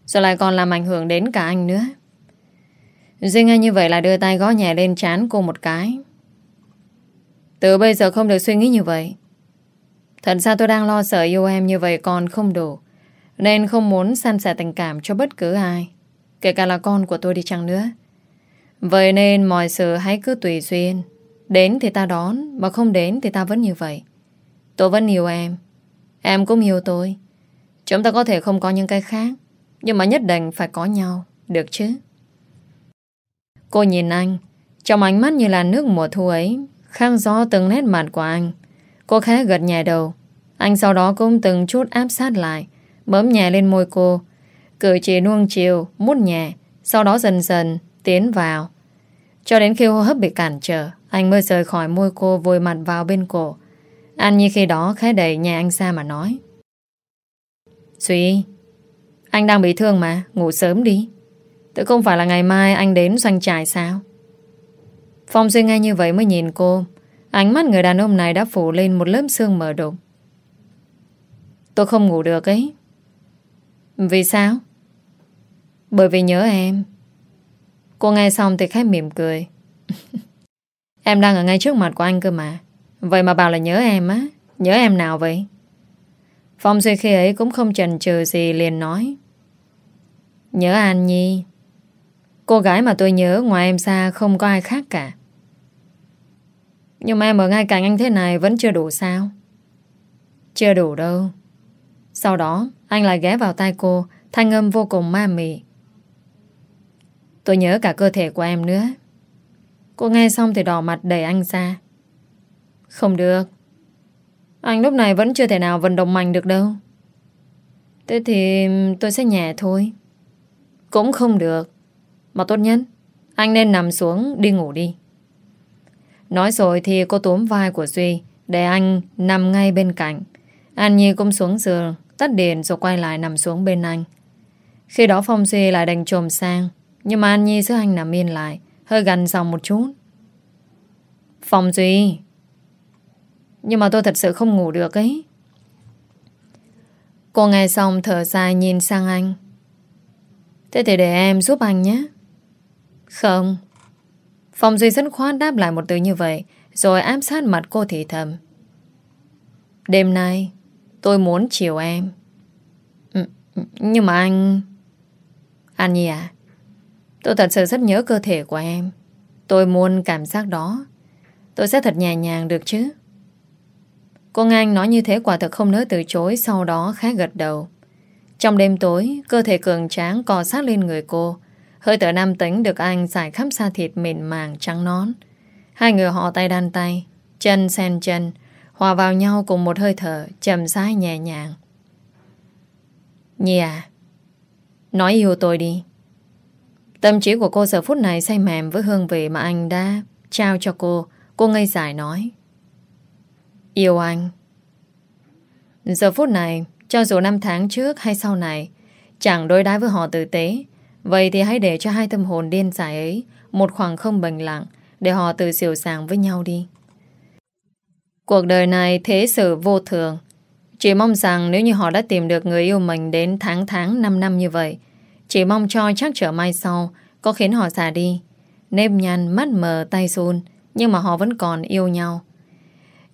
Rồi lại còn làm ảnh hưởng đến cả anh nữa. Duy ngay như vậy là đưa tay gõ nhẹ lên chán cô một cái. Từ bây giờ không được suy nghĩ như vậy. Thật ra tôi đang lo sợ yêu em như vậy còn không đủ, Nên không muốn san sẻ tình cảm cho bất cứ ai, Kể cả là con của tôi đi chăng nữa. Vậy nên mọi sự hãy cứ tùy duyên. Đến thì ta đón Mà không đến thì ta vẫn như vậy. Tôi vẫn yêu em. Em cũng yêu tôi. Chúng ta có thể không có những cái khác Nhưng mà nhất định phải có nhau Được chứ? Cô nhìn anh Trong ánh mắt như là nước mùa thu ấy Khang gió từng nét mặt của anh. Cô khẽ gật nhẹ đầu. Anh sau đó cũng từng chút áp sát lại Bấm nhẹ lên môi cô. Cử chỉ nuông chiều, mút nhẹ Sau đó dần dần tiến vào. Cho đến khi hô hấp bị cản trở anh mới rời khỏi môi cô vùi mặt vào bên cổ. Anh như khi đó khẽ đẩy nhà anh ra mà nói. Suy Anh đang bị thương mà, Ngủ sớm đi. Tự không phải là ngày mai anh đến doanh trại sao? Phong Duy nghe như vậy mới nhìn cô. Ánh mắt người đàn ông này đã phủ lên một lớp xương mờ đục. Tôi không ngủ được ấy. Vì sao? Bởi vì nhớ em. Cô nghe xong thì khép mỉm cười. Em đang ở ngay trước mặt của anh cơ mà. Vậy mà bảo là nhớ em á. Nhớ em nào vậy? Phong Duy khi ấy cũng không chần chừ gì liền nói. Nhớ An Nhi. Cô gái mà tôi nhớ ngoài em ra không có ai khác cả. Nhưng mà em ở ngay cạnh anh thế này vẫn chưa đủ sao? Chưa đủ đâu. Sau đó, anh lại ghé vào tay cô, Thanh âm vô cùng ma mị. Tôi nhớ cả cơ thể của em nữa. Cô nghe xong thì đỏ mặt đẩy anh ra. Không được. Anh lúc này vẫn chưa thể nào vận động mạnh được đâu. Thế thì tôi sẽ nhẹ thôi. Cũng không được. Mà tốt nhất, Anh nên nằm xuống đi ngủ đi. Nói rồi thì cô túm vai của Duy, Để anh nằm ngay bên cạnh. An Nhi cũng xuống giường, Tắt điện rồi quay lại nằm xuống bên anh. Khi đó Phong Duy lại đành trồm sang, Nhưng mà An Nhi giữ anh nằm yên lại. Hơi gần dòng một chút. Phòng Duy, nhưng mà tôi thật sự không ngủ được ấy. Cô nghe xong thở dài nhìn sang anh. Thế thì để em giúp anh nhé. Không. Phòng Duy rất khoát đáp lại một từ như vậy, Rồi áp sát mặt cô thì thầm. Đêm nay, Tôi muốn chiều em. Ừ, ừ, nhưng mà anh Anh gì à Tôi thật sự rất nhớ cơ thể của em Tôi muốn cảm giác đó Tôi sẽ thật nhẹ nhàng được chứ Cô anh nói như thế quả thật không nỡ từ chối Sau đó khá gật đầu Trong đêm tối Cơ thể cường tráng cò sát lên người cô Hơi thở nam tính được anh giải khắp da thịt mịn màng trắng nón. Hai người họ tay đan tay, chân sen chân, hòa vào nhau cùng một hơi thở chậm rãi nhẹ nhàng. Nhi à, nói yêu tôi đi. Tâm trí của cô giờ phút này say mềm với hương vị mà anh đã trao cho cô. Cô ngây dài nói. Yêu anh. Giờ phút này, cho dù năm tháng trước hay sau này, chẳng đối đãi với họ tử tế, vậy thì hãy để cho hai tâm hồn điên dại ấy một khoảng không bình lặng để họ tự xỉu sàng với nhau đi. Cuộc đời này thế sự vô thường. Chỉ mong rằng nếu như họ đã tìm được người yêu mình đến tháng tháng 5 năm như vậy, chỉ mong cho chắc trở mai sau có khiến họ xả đi. Nếp nhăn, mắt mờ, tay run, nhưng mà họ vẫn còn yêu nhau.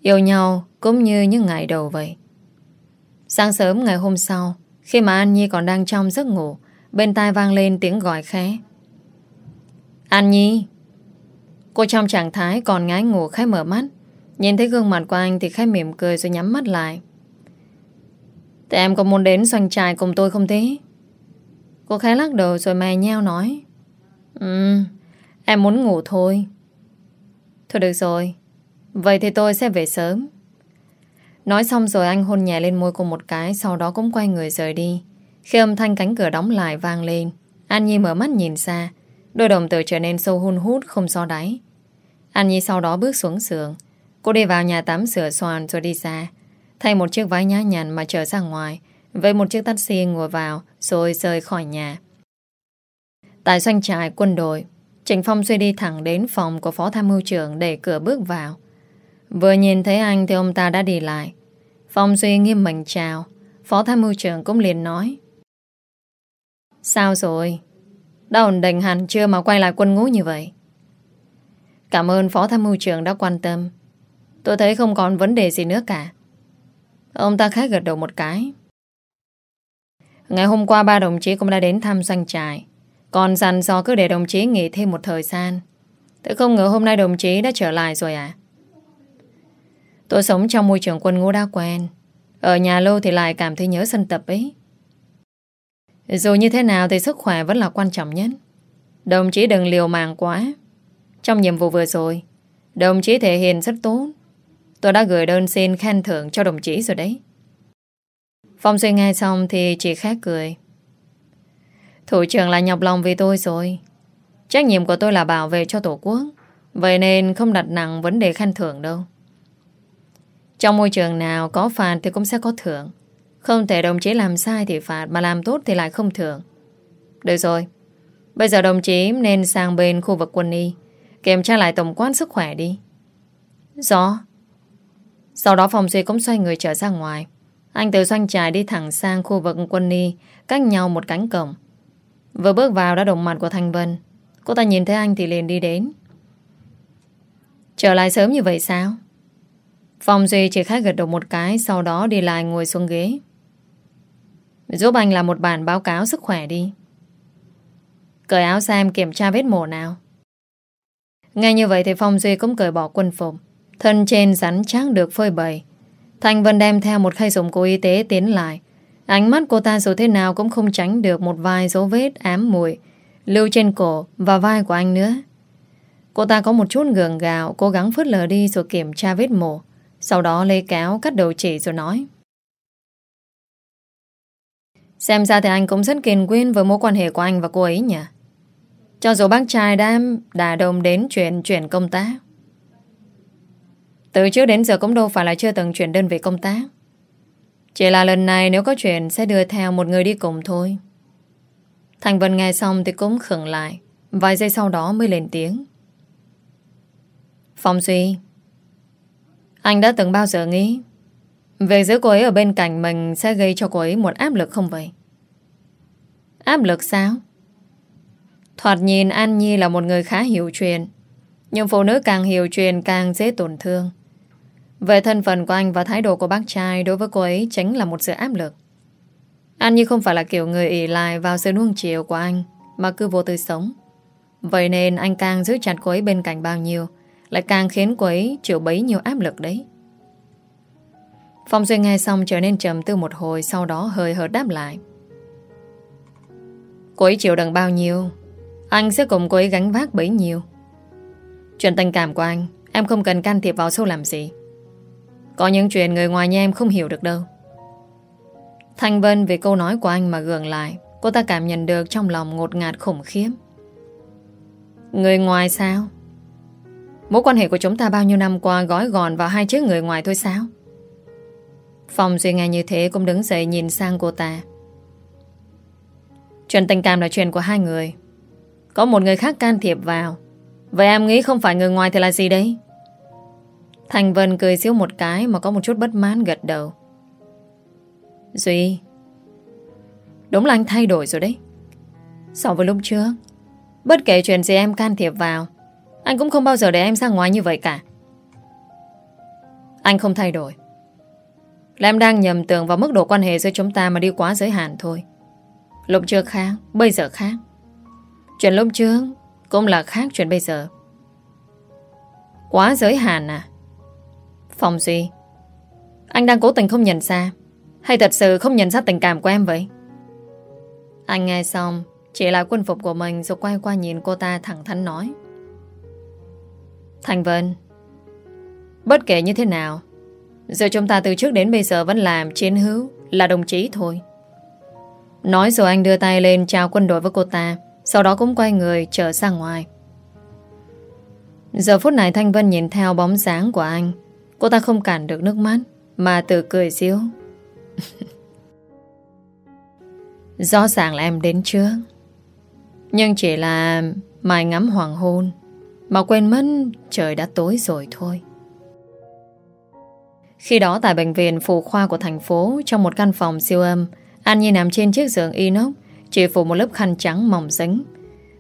Yêu nhau cũng như những ngày đầu vậy. Sáng sớm ngày hôm sau, khi mà An Nhi còn đang trong giấc ngủ, bên tai vang lên tiếng gọi khẽ. An Nhi! Cô trong trạng thái còn ngái ngủ khẽ mở mắt. Nhìn thấy gương mặt của anh thì khẽ mỉm cười rồi nhắm mắt lại. Thế em có muốn đến xoanh trài cùng tôi không thế? Cô khá lắc đầu rồi mè nheo nói. Ừ, em muốn ngủ thôi. Thôi được rồi, vậy thì tôi sẽ về sớm. Nói xong rồi anh hôn nhẹ lên môi cô một cái Sau đó cũng quay người rời đi Khi âm thanh cánh cửa đóng lại vang lên An Nhi mở mắt nhìn xa Đôi đồng tử trở nên sâu hun hút không so đáy An Nhi sau đó bước xuống giường Cô đi vào nhà tắm sửa soàn rồi đi ra Thay một chiếc váy nhã nhặn mà trở ra ngoài Vậy một chiếc taxi ngồi vào, Rồi rời khỏi nhà Tại doanh trại quân đội, Trịnh Phong suy đi thẳng đến phòng của phó tham mưu trưởng để cửa bước vào. Vừa nhìn thấy anh thì ông ta đã đi lại. Phong Duy nghiêm mình chào. Phó tham mưu trưởng cũng liền nói. Sao rồi? Đã ổn định hẳn chưa mà quay lại quân ngũ như vậy? Cảm ơn Phó tham mưu trưởng đã quan tâm. Tôi thấy không còn vấn đề gì nữa cả. Ông ta khá gật đầu một cái. Ngày hôm qua, ba đồng chí cũng đã đến thăm doanh trại. Còn dặn do cứ để đồng chí nghỉ thêm một thời gian. Tôi không ngờ hôm nay đồng chí đã trở lại rồi à? Tôi sống trong môi trường quân ngũ đã quen Ở nhà lâu thì lại cảm thấy nhớ sân tập ấy Dù như thế nào thì sức khỏe vẫn là quan trọng nhất Đồng chí đừng liều mạng quá Trong nhiệm vụ vừa rồi, Đồng chí thể hiện rất tốt Tôi đã gửi đơn xin khen thưởng cho đồng chí rồi đấy Phong duy nghe xong thì chỉ khác cười Thủ trưởng là nhọc lòng vì tôi rồi Trách nhiệm của tôi là bảo vệ cho Tổ quốc, Vậy nên không đặt nặng vấn đề khen thưởng đâu trong môi trường nào có phạt thì cũng sẽ có thưởng. Không thể đồng chí làm sai thì phạt, mà làm tốt thì lại không thưởng. Được rồi. Bây giờ đồng chí nên sang bên khu vực quân y, kiểm tra lại tổng quan sức khỏe đi. Rõ. Sau đó phòng duy cũng xoay người trở ra ngoài. Anh từ doanh trại đi thẳng sang khu vực quân y, cách nhau một cánh cổng. Vừa bước vào đã đụng mặt của Thanh Vân. Cô ta nhìn thấy anh thì liền đi đến. Trở lại sớm như vậy sao? Phong Duy chỉ khách gật đầu một cái, Sau đó đi lại ngồi xuống ghế Giúp anh làm một bản báo cáo sức khỏe đi Cởi áo xem kiểm tra vết mổ nào Ngay như vậy thì Phong Duy cũng cởi bỏ quân phục Thân trên rắn chắc được phơi bày Thanh Vân đem theo một khay dụng của y tế tiến lại. Ánh mắt cô ta dù thế nào cũng không tránh được một vài dấu vết ám mùi Lưu trên cổ và vai của anh nữa. Cô ta có một chút gường gạo, Cố gắng phớt lờ đi rồi kiểm tra vết mổ, sau đó lấy kéo cắt đầu chỉ rồi nói. Xem ra thì anh cũng rất kiên quyết với mối quan hệ của anh và cô ấy nhỉ? Cho dù bác trai đã đà đồng đến chuyện chuyển công tác. Từ trước đến giờ cũng đâu phải là chưa từng chuyển đơn vị công tác. Chỉ là lần này nếu có chuyện sẽ đưa theo một người đi cùng thôi. Thành Vân nghe xong thì cũng khẩn lại, Vài giây sau đó mới lên tiếng. Phong Duy, anh đã từng bao giờ nghĩ Việc giữ cô ấy ở bên cạnh mình Sẽ gây cho cô ấy một áp lực không vậy? Áp lực sao? Thoạt nhìn An Nhi là một người khá hiểu chuyện, Nhưng phụ nữ càng hiểu chuyện Càng dễ tổn thương. Về thân phận của anh và thái độ của bác trai Đối với cô ấy chính là một sự áp lực. Anh như không phải là kiểu người ỉ lại Vào sự nuông chiều của anh, Mà cứ vô tư sống. Vậy nên anh càng giữ chặt cô ấy bên cạnh bao nhiêu, lại càng khiến cô ấy chịu bấy nhiêu áp lực đấy. Phong Duy nghe xong trở nên trầm tư một hồi, Sau đó hơi hợt đáp lại. Cô ấy chịu đựng bao nhiêu, Anh sẽ cùng cô ấy gánh vác bấy nhiêu. Chuyện tình cảm của anh, Em không cần can thiệp vào sâu làm gì. Có những chuyện người ngoài như em không hiểu được đâu Thanh Vân vì câu nói của anh mà gượng lại Cô ta cảm nhận được trong lòng ngột ngạt khủng khiếp Người ngoài sao? Mối quan hệ của chúng ta bao nhiêu năm qua gói gòn vào hai chiếc người ngoài thôi sao? Phòng Duy nghe như thế cũng đứng dậy nhìn sang cô ta. Chuyện tình cảm là chuyện của hai người. Có một người khác can thiệp vào. Vậy em nghĩ không phải người ngoài thì là gì đấy? Thành Vân cười xíu một cái mà có một chút bất mãn gật đầu. Duy, đúng là anh thay đổi rồi đấy. So với lúc trước, bất kể chuyện gì em can thiệp vào, anh cũng không bao giờ để em ra ngoài như vậy cả. Anh không thay đổi. Là em đang nhầm tưởng vào mức độ quan hệ giữa chúng ta mà đi quá giới hạn thôi. Lúc trước khác, bây giờ khác. Chuyện lúc trước cũng là khác chuyện bây giờ. Quá giới hạn à? Phòng Duy, anh đang cố tình không nhận ra hay thật sự không nhận ra tình cảm của em vậy? Anh nghe xong, chỉ lại quân phục của mình rồi quay qua nhìn cô ta thẳng thắn nói. Thành Vân, bất kể như thế nào, Giờ chúng ta từ trước đến bây giờ vẫn làm chiến hữu Là đồng chí thôi Nói rồi anh đưa tay lên chào quân đội với cô ta Sau đó cũng quay người trở ra ngoài Giờ phút này Thanh Vân nhìn theo bóng dáng của anh Cô ta không cản được nước mắt, Mà tự cười xíu. Rõ ràng là em đến trước. Nhưng chỉ là Mai ngắm hoàng hôn, Mà quên mất trời đã tối rồi thôi. Khi đó tại bệnh viện phụ khoa của thành phố, Trong một căn phòng siêu âm, An Nhi nằm trên chiếc giường inox, Chỉ phủ một lớp khăn trắng mỏng dính.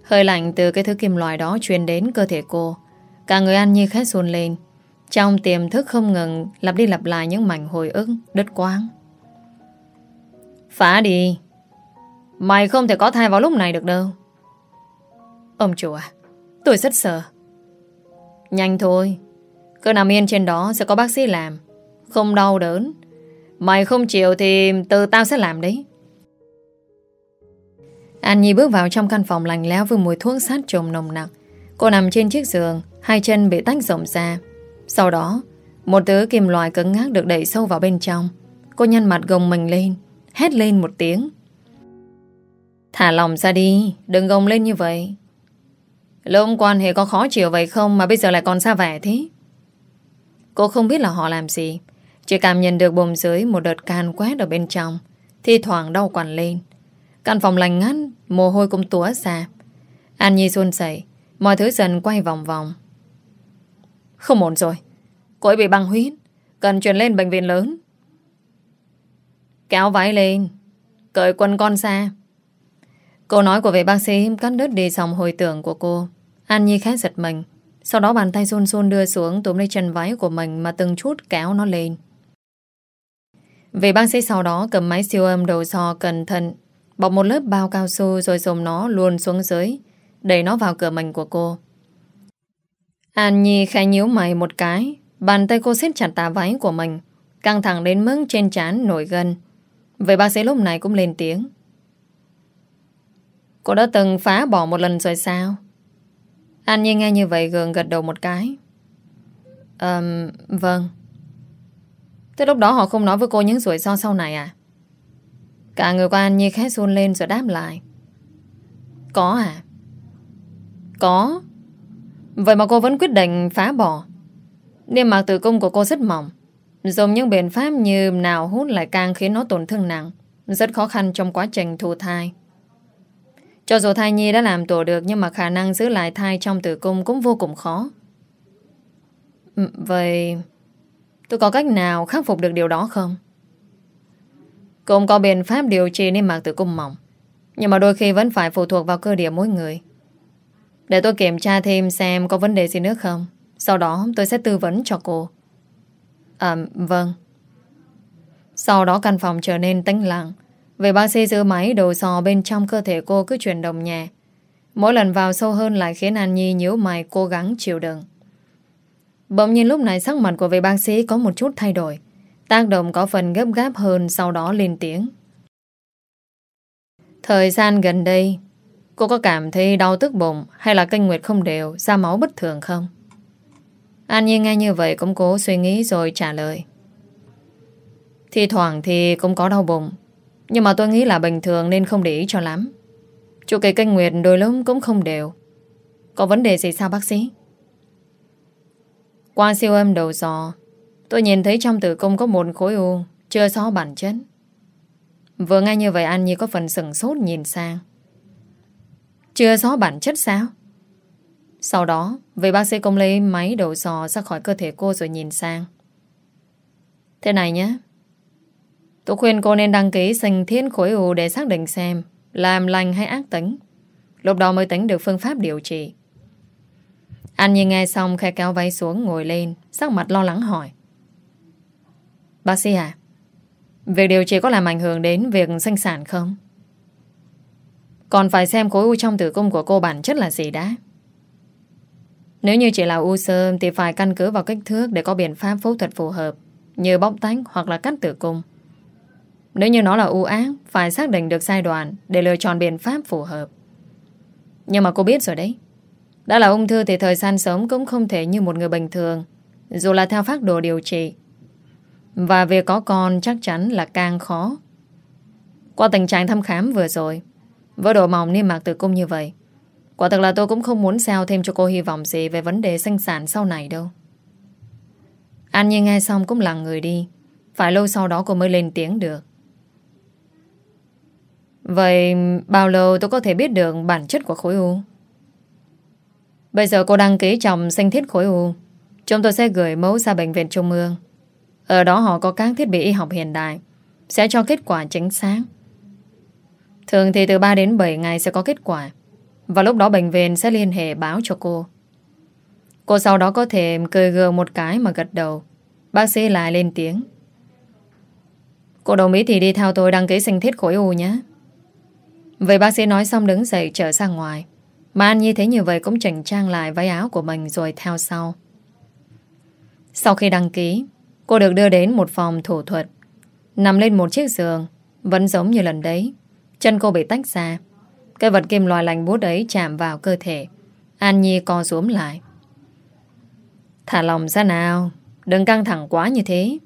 Hơi lạnh từ cái thứ kim loại đó truyền đến cơ thể cô. Cả người An Nhi khét xuôn lên. Trong tiềm thức không ngừng Lặp đi lặp lại những mảnh hồi ức Đứt quáng Phá đi. Mày không thể có thai vào lúc này được đâu. Ông chủ à Tôi rất sợ. Nhanh thôi. Cứ nằm yên trên đó sẽ có bác sĩ làm. Không đau đớn. Mày không chịu thì từ tao sẽ làm đấy. An Nhi bước vào trong căn phòng lành lẽo với mùi thuốc sát trùng nồng nặc. Cô nằm trên chiếc giường, hai chân bị tách rộng ra. Sau đó, một thứ kim loại cứng ngắc được đẩy sâu vào bên trong. Cô nhăn mặt gồng mình lên, hét lên một tiếng. Thả lòng ra đi, đừng gồng lên như vậy. Lúc quan hệ có khó chịu vậy không mà bây giờ lại còn xa vẻ thế? Cô không biết là họ làm gì. Chỉ cảm nhận được bồm dưới một đợt can quét ở bên trong Thi thoảng đau quằn lên Căn phòng lành ngắt Mồ hôi cũng túa ra An Nhi xuân sẩy Mọi thứ dần quay vòng vòng không ổn rồi Cô ấy bị băng huyết Cần chuyển lên bệnh viện lớn Kéo váy lên Cởi quần con ra. Câu nói của vị bác sĩ cắt đứt đi dòng hồi tưởng của cô An Nhi khá giật mình Sau đó bàn tay xôn xôn đưa xuống túm lấy chân váy của mình mà từng chút kéo nó lên Vị bác sĩ sau đó cầm máy siêu âm đầu dò cẩn thận, bọc một lớp bao cao su rồi dùng nó luôn xuống dưới, đẩy nó vào cửa mình của cô. An Nhi khẽ nhíu mày một cái, bàn tay cô siết chặt tà váy của mình, căng thẳng đến mức trên trán nổi gân. Vậy bác sĩ lúc này cũng lên tiếng. Cô đã từng phá bỏ một lần rồi sao? An Nhi nghe như vậy gượng gật đầu một cái. Ờm, um, vâng. Thế lúc đó họ không nói với cô những rủi ro sau này à? Cả người của An Nhi khét run lên rồi đáp lại. Có à? Có. Vậy mà cô vẫn quyết định phá bỏ. Niêm mạc tử cung của cô rất mỏng. Dùng những biện pháp như nào hút lại càng khiến nó tổn thương nặng. Rất khó khăn trong quá trình thụ thai. Cho dù thai nhi đã làm tổ được, nhưng mà khả năng giữ lại thai trong tử cung cũng vô cùng khó. Ừ, vậy... Tôi có cách nào khắc phục được điều đó không? Cũng có biện pháp điều trị niêm mạc tử cung mỏng. Nhưng mà đôi khi vẫn phải phụ thuộc vào cơ địa mỗi người. Để tôi kiểm tra thêm xem có vấn đề gì nữa không. Sau đó tôi sẽ tư vấn cho cô. À, vâng. Sau đó căn phòng trở nên tĩnh lặng. Về bác sĩ giữ máy đầu sò bên trong cơ thể cô cứ chuyển động nhẹ. Mỗi lần vào sâu hơn lại khiến An Nhi nhíu mày cố gắng chịu đựng. Bỗng nhiên lúc này sắc mặt của vị bác sĩ có một chút thay đổi. Tác động có phần gấp gáp hơn sau đó lên tiếng. Thời gian gần đây, Cô có cảm thấy đau tức bụng Hay là kinh nguyệt không đều Ra máu bất thường không? An Nhi nghe như vậy cũng cố suy nghĩ rồi trả lời. Thì thoảng thì cũng có đau bụng, Nhưng mà tôi nghĩ là bình thường Nên không để ý cho lắm. Chu kỳ kinh nguyệt đôi lúc cũng không đều. Có vấn đề gì sao bác sĩ? Qua siêu âm đầu giò Tôi nhìn thấy trong tử cung có một khối u, Chưa rõ bản chất. Vừa nghe như vậy An Nhi có phần sừng sốt nhìn sang. Chưa rõ bản chất sao Sau đó Vị bác sĩ công lấy máy đầu dò ra khỏi cơ thể cô rồi nhìn sang Thế này nhé Tôi khuyên cô nên đăng ký sinh thiên khối u để xác định xem làm lành hay ác tính. Lúc đó mới tính được phương pháp điều trị. Anh nhìn nghe xong khe kéo váy xuống ngồi lên, sắc mặt lo lắng hỏi. Bác sĩ à, việc điều trị có làm ảnh hưởng đến việc sinh sản không? Còn phải xem khối u trong tử cung của cô bản chất là gì đã. Nếu như chỉ là u sơ thì phải căn cứ vào kích thước để có biện pháp phẫu thuật phù hợp, như bóc tách hoặc là cắt tử cung. Nếu như nó là u ác, phải xác định được giai đoạn để lựa chọn biện pháp phù hợp. Nhưng mà cô biết rồi đấy. Đã là ung thư thì thời gian sống cũng không thể như một người bình thường, dù là theo phác đồ điều trị. Và việc có con chắc chắn là càng khó. Qua tình trạng thăm khám vừa rồi, với độ mỏng niêm mạc tử cung như vậy, quả thật là tôi cũng không muốn sao thêm cho cô hy vọng gì về vấn đề sinh sản sau này đâu. An Nhi nghe xong cũng lặng người đi. Phải lâu sau đó cô mới lên tiếng được. Vậy bao lâu tôi có thể biết được bản chất của khối u? Bây giờ cô đăng ký chồng sinh thiết khối u. Chúng tôi sẽ gửi mẫu ra bệnh viện Trung ương. Ở đó họ có các thiết bị y học hiện đại. Sẽ cho kết quả chính xác. Thường thì từ 3 đến 7 ngày sẽ có kết quả. Và lúc đó bệnh viện sẽ liên hệ báo cho cô. Cô sau đó có thể cười gượng một cái mà gật đầu. Bác sĩ lại lên tiếng. Cô đồng ý thì đi theo tôi đăng ký sinh thiết khối u nhé. Vậy bác sĩ nói xong đứng dậy trở ra ngoài. Mà An Nhi thấy như vậy cũng chỉnh trang lại váy áo của mình rồi theo sau. Sau khi đăng ký, cô được đưa đến một phòng thủ thuật. Nằm lên một chiếc giường, vẫn giống như lần đấy. Chân cô bị tách ra. Cái vật kim loại lành bút ấy chạm vào cơ thể. An Nhi co rúm lại. Thả lòng ra nào, đừng căng thẳng quá như thế.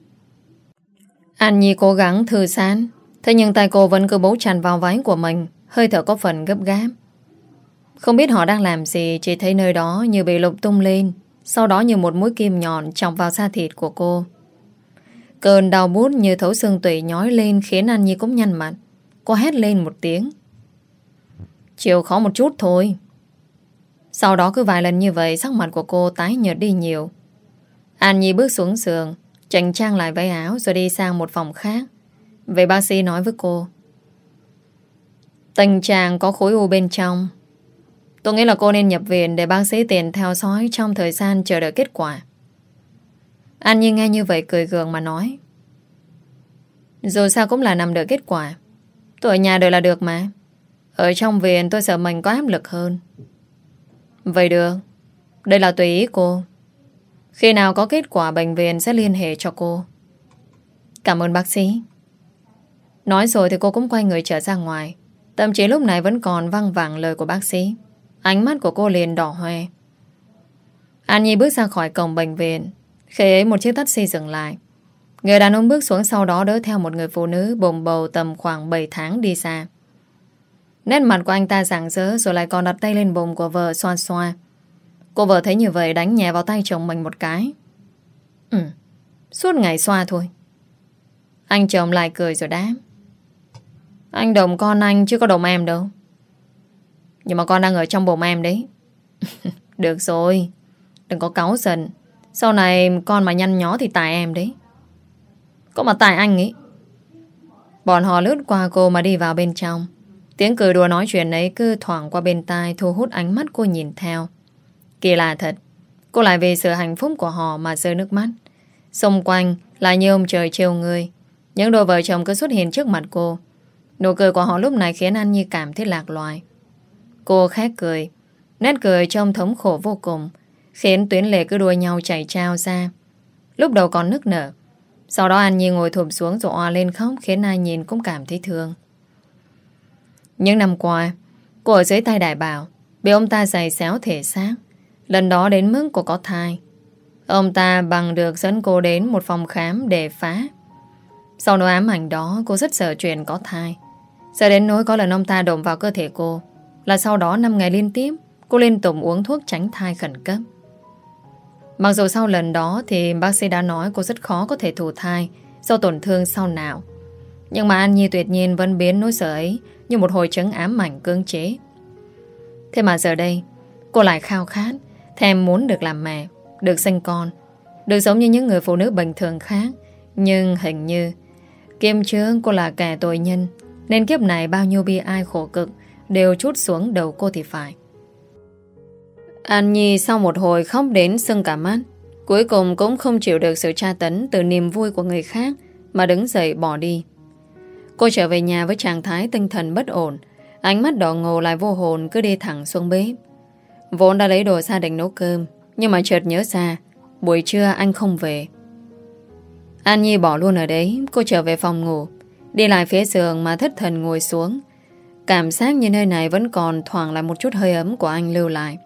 An Nhi cố gắng thư sán, thế nhưng tay cô vẫn cứ bấu chặt vào váy của mình, Hơi thở có phần gấp gáp Không biết họ đang làm gì Chỉ thấy nơi đó như bị lục tung lên Sau đó như một mũi kim nhọn Chọc vào da thịt của cô Cơn đau bút như thấu xương tủy nhói lên Khiến An Nhi cũng nhăn mặt Cô hét lên một tiếng. Chịu khó một chút thôi. Sau đó cứ vài lần như vậy, Sắc mặt của cô tái nhợt đi nhiều. An Nhi bước xuống giường, Chỉnh trang lại váy áo Rồi đi sang một phòng khác. Về bác sĩ nói với cô. Tình trạng có khối u bên trong. Tôi nghĩ là cô nên nhập viện Để bác sĩ tiền theo dõi Trong thời gian chờ đợi kết quả. An Nhi nghe như vậy cười gượng mà nói. Dù sao cũng là nằm đợi kết quả. Tôi ở nhà đợi là được mà Ở trong viện tôi sợ mình có áp lực hơn Vậy được Đây là tùy ý cô Khi nào có kết quả, bệnh viện sẽ liên hệ cho cô Cảm ơn bác sĩ Nói rồi thì cô cũng quay người trở ra ngoài Tâm trí lúc này vẫn còn văng vẳng lời của bác sĩ. Ánh mắt của cô liền đỏ hoe. An Nhi bước ra khỏi cổng bệnh viện. Khi ấy một chiếc taxi dừng lại. Người đàn ông bước xuống sau đó đỡ theo một người phụ nữ bồng bầu tầm khoảng 7 tháng đi xa. Nét mặt của anh ta rạng rỡ rồi lại còn đặt tay lên bụng của vợ xoa xoa. Cô vợ thấy như vậy đánh nhẹ vào tay chồng mình một cái. Ừ, suốt ngày xoa thôi. Anh chồng lại cười rồi đáp. Anh đồng con anh chứ có đồng em đâu Nhưng mà con đang ở trong bụng em đấy Được rồi Đừng có cáu giận Sau này con mà nhăn nhó thì tài em đấy có mà tài anh ấy Bọn họ lướt qua cô mà đi vào bên trong Tiếng cười đùa nói chuyện ấy cứ thoảng qua bên tai thu hút ánh mắt cô nhìn theo. Kỳ lạ thật. Cô lại vì sự hạnh phúc của họ mà rơi nước mắt. Xung quanh là như ông trời trêu người. Những đôi vợ chồng cứ xuất hiện trước mặt cô. Nụ cười của họ lúc này khiến anh như cảm thấy lạc loài. Cô khét cười. Nét cười trông thống khổ vô cùng. Khiến tuyến lệ cứ đuôi nhau chảy trao ra. Lúc đầu còn nức nở. Sau đó An Nhi ngồi thụp xuống rồi oa lên khóc khiến ai nhìn cũng cảm thấy thương. Những năm qua, Cô ở dưới tay đại bảo Bị ông ta giày xéo thể xác. Lần đó đến mức cô có thai. Ông ta bằng được dẫn cô đến một phòng khám để phá. Sau nỗi ám ảnh đó Cô rất sợ chuyện có thai. Sợ đến nỗi có lần ông ta đụng vào cơ thể cô Là sau đó 5 ngày liên tiếp Cô liên tục uống thuốc tránh thai khẩn cấp. Mặc dù sau lần đó Thì bác sĩ đã nói cô rất khó có thể thụ thai, Do tổn thương sau nào. Nhưng mà An Nhi tuyệt nhiên vẫn biến nỗi sợ ấy Như một hồi chứng ám ảnh cưỡng chế. Thế mà giờ đây, Cô lại khao khát, Thèm muốn được làm mẹ, Được sinh con, Được giống như những người phụ nữ bình thường khác. Nhưng hình như, Kiêm chướng cô là kẻ tội nhân, Nên kiếp này bao nhiêu bi ai khổ cực Đều chút xuống đầu cô thì phải. An Nhi sau một hồi khóc đến sưng cả mắt. Cuối cùng cũng không chịu được sự tra tấn Từ niềm vui của người khác, Mà đứng dậy bỏ đi. Cô trở về nhà với trạng thái tinh thần bất ổn. Ánh mắt đỏ ngầu lại vô hồn Cứ đi thẳng xuống bếp. Vốn đã lấy đồ ra định nấu cơm, Nhưng mà chợt nhớ ra, Buổi trưa anh không về. An Nhi bỏ luôn ở đấy, Cô trở về phòng ngủ. Đi lại phía giường mà thất thần ngồi xuống. Cảm giác như nơi này vẫn còn thoảng lại một chút hơi ấm của anh lưu lại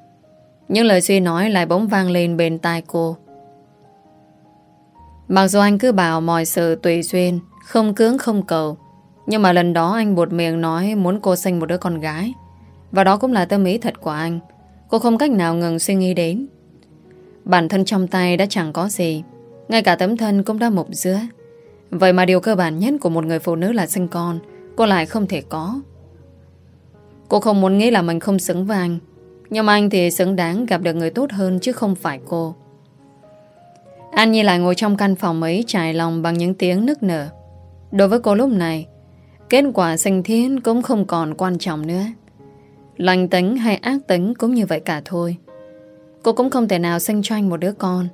những lời suy nói lại bỗng vang lên bên tai cô. Mặc dù anh cứ bảo mọi sự tùy duyên, Không cưỡng không cầu, Nhưng mà lần đó anh buột miệng nói Muốn cô sinh một đứa con gái. Và đó cũng là tâm ý thật của anh. Cô không cách nào ngừng suy nghĩ đến. Bản thân trong tay đã chẳng có gì, Ngay cả tấm thân cũng đã mục giữa Vậy mà điều cơ bản nhất của một người phụ nữ là sinh con, Cô lại không thể có. Cô không muốn nghĩ là mình không xứng với anh. Nhưng anh thì xứng đáng gặp được người tốt hơn Chứ không phải cô. An Nhi lại ngồi trong căn phòng ấy trải lòng bằng những tiếng nức nở. Đối với cô lúc này, Kết quả sinh thiên cũng không còn quan trọng nữa. Lành tính hay ác tính cũng như vậy cả thôi. Cô cũng không thể nào sinh cho anh một đứa con.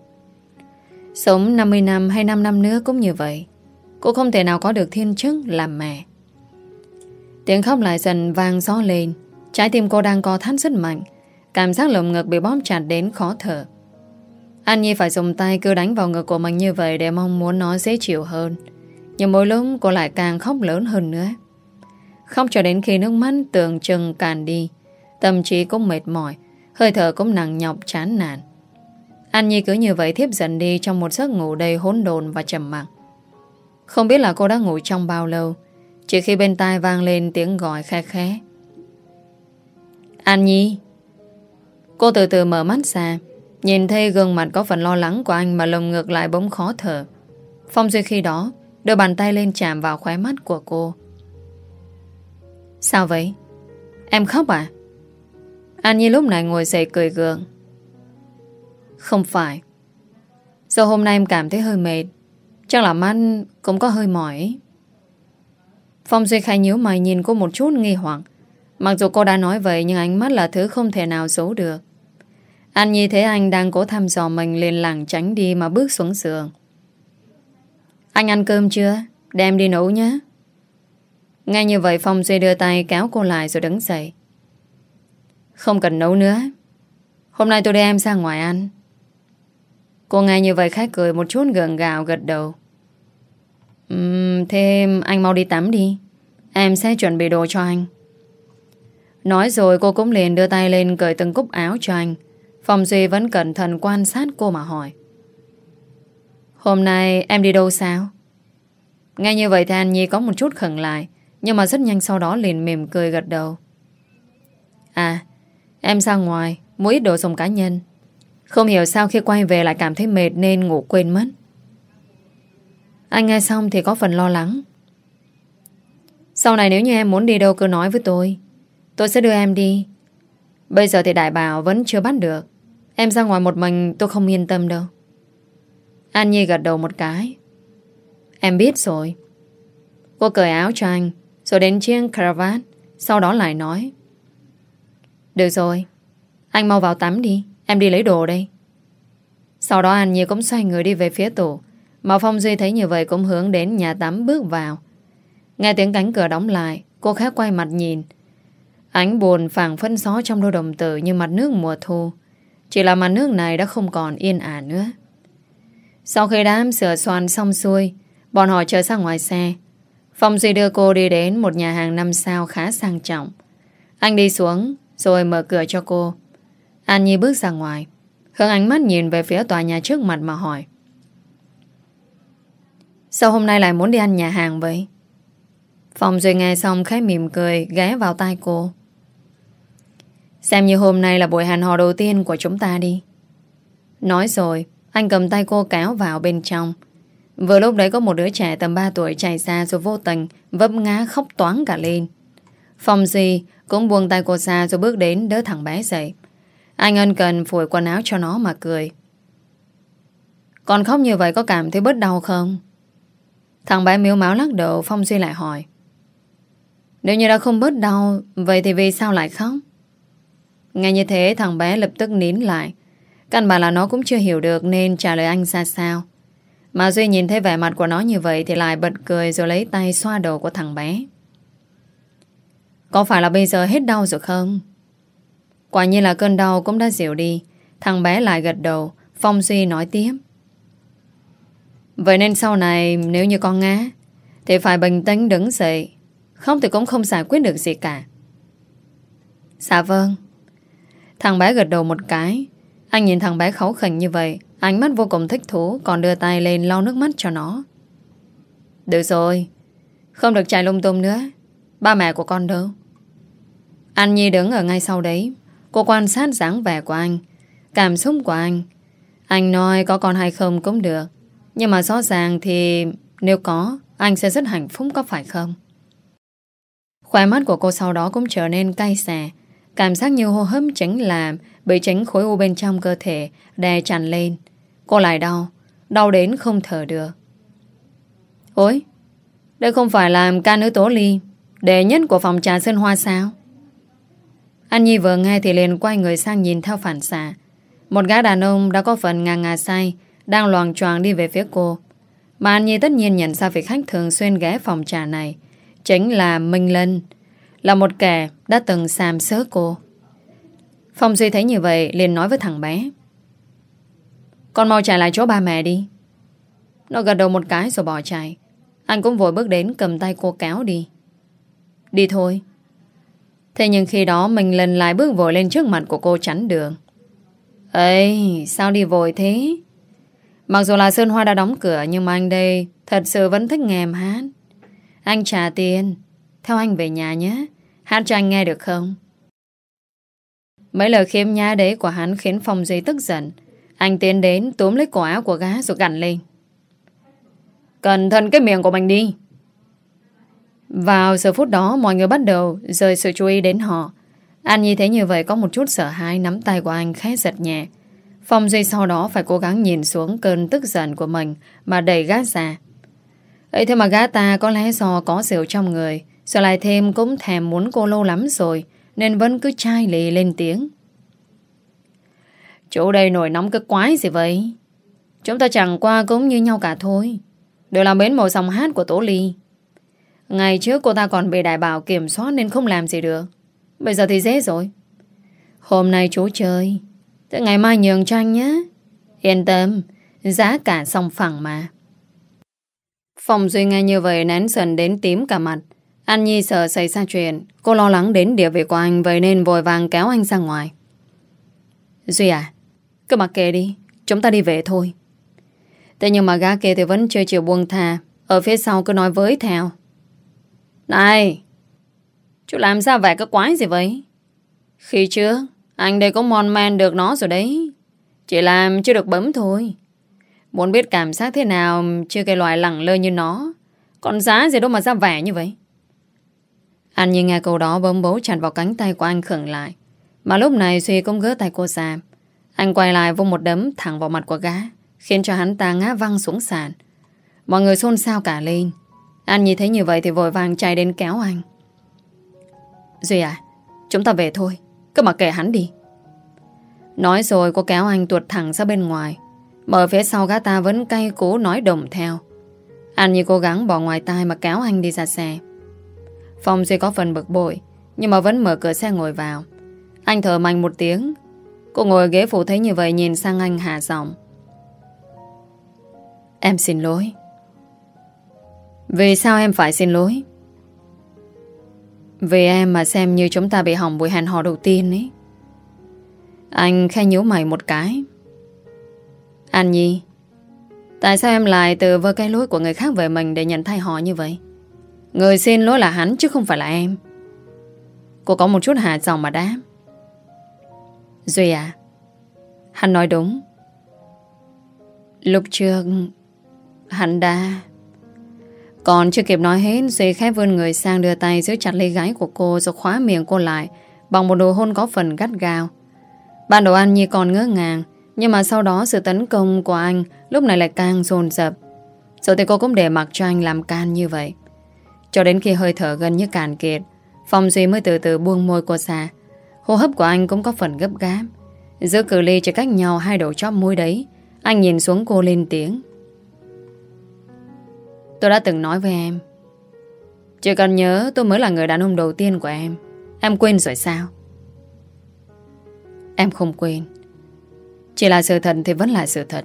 Sống 50 năm hay 5 năm nữa cũng như vậy. Cô không thể nào có được thiên chức làm mẹ. Tiếng khóc lại dần vang gió lên. Trái tim cô đang co thắt rất mạnh. Cảm giác lồng ngực bị bóp chặt đến khó thở. An Nhi phải dùng tay cứ đánh vào ngực của mình như vậy Để mong muốn nó dễ chịu hơn. Nhưng mỗi lúc cô lại càng khóc lớn hơn nữa. Khóc cho đến khi nước mắt tưởng chừng càn đi, Tâm trí cũng mệt mỏi, Hơi thở cũng nặng nhọc chán nản. An Nhi cứ như vậy thiếp dần đi Trong một giấc ngủ đầy hỗn đồn và trầm mặc. Không biết là cô đã ngủ trong bao lâu, Chỉ khi bên tai vang lên tiếng gọi khe khẽ. An Nhi Cô từ từ mở mắt ra, Nhìn thấy gương mặt có phần lo lắng của anh Mà lồng ngược lại bỗng khó thở. Phong Duy khi đó Đưa bàn tay lên chạm vào khóe mắt của cô. Sao vậy? Em khóc à? An Nhi lúc này ngồi dậy cười gượng. Không phải. Do hôm nay em cảm thấy hơi mệt. Chắc là mắt cũng có hơi mỏi. Phong Duy khai nhíu mày nhìn cô một chút nghi hoặc. Mặc dù cô đã nói vậy Nhưng ánh mắt là thứ không thể nào giấu được. An Nhi thấy anh đang cố thăm dò mình liền làng tránh đi mà bước xuống giường. Anh ăn cơm chưa? Đem đi nấu nhé. Ngay như vậy Phong Duy đưa tay kéo cô lại rồi đứng dậy. Không cần nấu nữa. Hôm nay tôi đưa em ra ngoài ăn. Cô nghe như vậy khách cười một chút gượng gạo gật đầu. Uhm, thế anh mau đi tắm đi. Em sẽ chuẩn bị đồ cho anh. Nói rồi cô cũng liền đưa tay lên cởi từng cúc áo cho anh. Phong Duy vẫn cẩn thận quan sát cô mà hỏi. Hôm nay em đi đâu sao? Nghe như vậy thì An Nhi có một chút khẩn lại, Nhưng mà rất nhanh sau đó liền mềm cười gật đầu. À Em ra ngoài, Mua ít đồ dùng cá nhân. Không hiểu sao khi quay về lại cảm thấy mệt Nên ngủ quên mất. Anh nghe xong thì có phần lo lắng. Sau này nếu như em muốn đi đâu cứ nói với tôi. Tôi sẽ đưa em đi. Bây giờ thì đại bảo vẫn chưa bắt được. Em ra ngoài một mình, tôi không yên tâm đâu. An Nhi gật đầu một cái. Em biết rồi. Cô cởi áo cho anh, Rồi đến chiếc caravan Sau đó lại nói. Được rồi, Anh mau vào tắm đi, Em đi lấy đồ đây. Sau đó An Nhi cũng xoay người đi về phía tủ Mà Phong Duy thấy như vậy cũng hướng đến nhà tắm bước vào. Nghe tiếng cánh cửa đóng lại, Cô khác quay mặt nhìn. Ánh buồn phảng phân gió trong đôi đồng tử Như mặt nước mùa thu. Chỉ là mặt nước này đã không còn yên ả nữa. Sau khi đám sửa soạn xong xuôi, Bọn họ chờ ra ngoài xe. Phong Duy đưa cô đi đến một nhà hàng năm sao khá sang trọng. Anh đi xuống, Rồi mở cửa cho cô. An Nhi bước ra ngoài. Hướng ánh mắt nhìn về phía tòa nhà trước mặt mà hỏi. Sao hôm nay lại muốn đi ăn nhà hàng vậy? Phòng Duy nghe xong khẽ mỉm cười, ghé vào tai cô. Xem như hôm nay là buổi hàn hò đầu tiên của chúng ta đi. Nói rồi, anh cầm tay cô kéo vào bên trong. Vừa lúc đấy có một đứa trẻ tầm 3 tuổi chạy ra rồi vô tình vấp ngã khóc toán cả lên. Phòng Duy cũng buông tay cô ra rồi bước đến đỡ thằng bé dậy. Anh ân cần phủi quần áo cho nó mà cười. còn khóc như vậy có cảm thấy bớt đau không? Thằng bé miếu máu lắc đầu Phong Duy lại hỏi. Nếu như đã không bớt đau Vậy thì vì sao lại khóc Nghe như thế, thằng bé lập tức nín lại. Căn bản là nó cũng chưa hiểu được Nên trả lời anh ra sao. Mà Duy nhìn thấy vẻ mặt của nó như vậy Thì lại bật cười rồi lấy tay xoa đầu của thằng bé. Có phải là bây giờ hết đau rồi không? Quả nhiên là cơn đau cũng đã dịu đi. Thằng bé lại gật đầu. Phong Duy nói tiếp. Vậy nên sau này Nếu như con ngã, Thì phải bình tĩnh đứng dậy. Không thì cũng không giải quyết được gì cả. Dạ vâng. Thằng bé gật đầu một cái. Anh nhìn thằng bé kháu khỉnh như vậy, Ánh mắt vô cùng thích thú, Còn đưa tay lên lau nước mắt cho nó. Được rồi, Không được chạy lung tung nữa. Ba mẹ của con đâu? Anh Nhi đứng ở ngay sau đấy. Cô quan sát dáng vẻ của anh, Cảm xúc của anh. Anh nói có con hay không cũng được, Nhưng mà rõ ràng thì Nếu có, Anh sẽ rất hạnh phúc có phải không? Khóe mắt của cô sau đó cũng trở nên cay xè. Cảm giác như hô hấp chính là Bị tránh khối u bên trong cơ thể Đè chặn lên. Cô lại đau Đau đến không thở được. Ôi, Đây không phải là ca nữ tố ly, Đệ nhất của phòng trà sơn hoa sao? Anh Nhi vừa nghe Thì liền quay người sang nhìn theo phản xạ. Một gã đàn ông đã có phần ngà ngà say, Đang loàng choàng đi về phía cô. Mà anh Nhi tất nhiên nhận ra vị khách thường xuyên ghé phòng trà này, Chính là Minh Lân. Là một kẻ đã từng xàm sớ cô. Phong Duy thấy như vậy, liền nói với thằng bé. Con mau chạy lại chỗ ba mẹ đi. Nó gật đầu một cái rồi bỏ chạy. Anh cũng vội bước đến cầm tay cô kéo đi. Đi thôi. Thế nhưng khi đó mình lần lại bước vội lên trước mặt của cô chắn đường. Ê, sao đi vội thế? Mặc dù là Sơn Hoa đã đóng cửa, Nhưng mà anh đây Thật sự vẫn thích nghe em hát. Anh trả tiền. Theo anh về nhà nhé. Hát cho anh nghe được không? Mấy lời khiếm nhá đấy của hắn Khiến Phong Duy tức giận. Anh tiến đến túm lấy cổ áo của gã rồi gặn lên. Cẩn thận cái miệng của mình đi. Vào giờ phút đó, Mọi người bắt đầu rời sự chú ý đến họ. Anh như thế như vậy có một chút sợ hãi, Nắm tay của anh khẽ giật nhẹ. Phong Duy sau đó phải cố gắng nhìn xuống cơn tức giận của mình Mà đẩy gã ra. Ấy thế mà gã ta có lẽ do có rượu trong người Sợ lại thêm cũng thèm muốn cô lâu lắm rồi, Nên vẫn cứ chai lì lên tiếng. Chỗ đây nổi nóng cái quái gì vậy? Chúng ta chẳng qua cũng như nhau cả thôi. Đều là bến màu dòng hát của Tố Ly. Ngày trước cô ta còn bị đại bảo kiểm soát Nên không làm gì được. Bây giờ thì dễ rồi. Hôm nay chú chơi Thế ngày mai nhường cho anh nhé. Yên tâm, Giá cả song phẳng mà. Phòng Duy nghe như vậy nén dần đến tím cả mặt. An Nhi sợ xảy ra chuyện. Cô lo lắng đến địa vị của anh vậy nên vội vàng kéo anh ra ngoài. Duy à, cứ mặc kệ đi. Chúng ta đi về thôi. Thế nhưng mà gã kia thì vẫn chưa chịu buông thà. Ở phía sau cứ nói với theo. Này, chú làm sao vẻ cái quái gì vậy? Khi trước, anh đây có mon man được nó rồi đấy. Chỉ làm chưa được bấm thôi. Muốn biết cảm giác thế nào Chưa cái loại lẳng lơ như nó Còn giá gì đâu mà ra vẻ như vậy anh nhìn nghe câu đó bấm bố chặt vào cánh tay của anh khẩn lại. Mà lúc này Duy cũng gỡ tay cô ra. Anh quay lại vung một đấm thẳng vào mặt của gã, Khiến cho hắn ta ngã văng xuống sàn. Mọi người xôn xao cả lên. Anh nhìn thấy như vậy thì vội vàng chạy đến kéo anh. Duy à Chúng ta về thôi. Cứ mặc kệ hắn đi. Nói rồi cô kéo anh tuột thẳng ra bên ngoài. Mở phía sau gã ta vẫn cay cố nói đồng theo. Anh như cố gắng bỏ ngoài tai Mà kéo anh đi ra xe. Phong Duy có phần bực bội Nhưng mà vẫn mở cửa xe ngồi vào Anh thở mạnh một tiếng Cô ngồi ghế phụ thấy như vậy nhìn sang anh hạ giọng Em xin lỗi Vì sao em phải xin lỗi Vì em mà xem như chúng ta bị hỏng buổi hẹn hò đầu tiên ấy. Anh khai nhíu mày một cái. An Nhi, tại sao em lại từ vơ cái lối của người khác về mình để nhận thay họ như vậy? Người xin lỗi là hắn chứ không phải là em. Cô có một chút hạ giọng mà đáp. Duy à, hắn nói đúng. Lúc trước, hắn đã... Còn chưa kịp nói hết Duy khép vươn người sang đưa tay giữ chặt lấy gái của cô Rồi khóa miệng cô lại Bằng một đồ hôn có phần gắt gao Ban đầu anh như còn ngỡ ngàng Nhưng mà sau đó sự tấn công của anh Lúc này lại càng dồn dập Rồi thì cô cũng để mặc cho anh làm can như vậy cho đến khi hơi thở gần như cạn kiệt, Phong Duy mới từ từ buông môi cô ra. Hô hấp của anh cũng có phần gấp gáp. Giữa cử ly chỉ cách nhau hai đầu chóp môi đấy, Anh nhìn xuống cô lên tiếng. Tôi đã từng nói với em, Chỉ cần nhớ tôi mới là người đàn ông đầu tiên của em. Em quên rồi sao? Em không quên. Chỉ là sự thật thì vẫn là sự thật.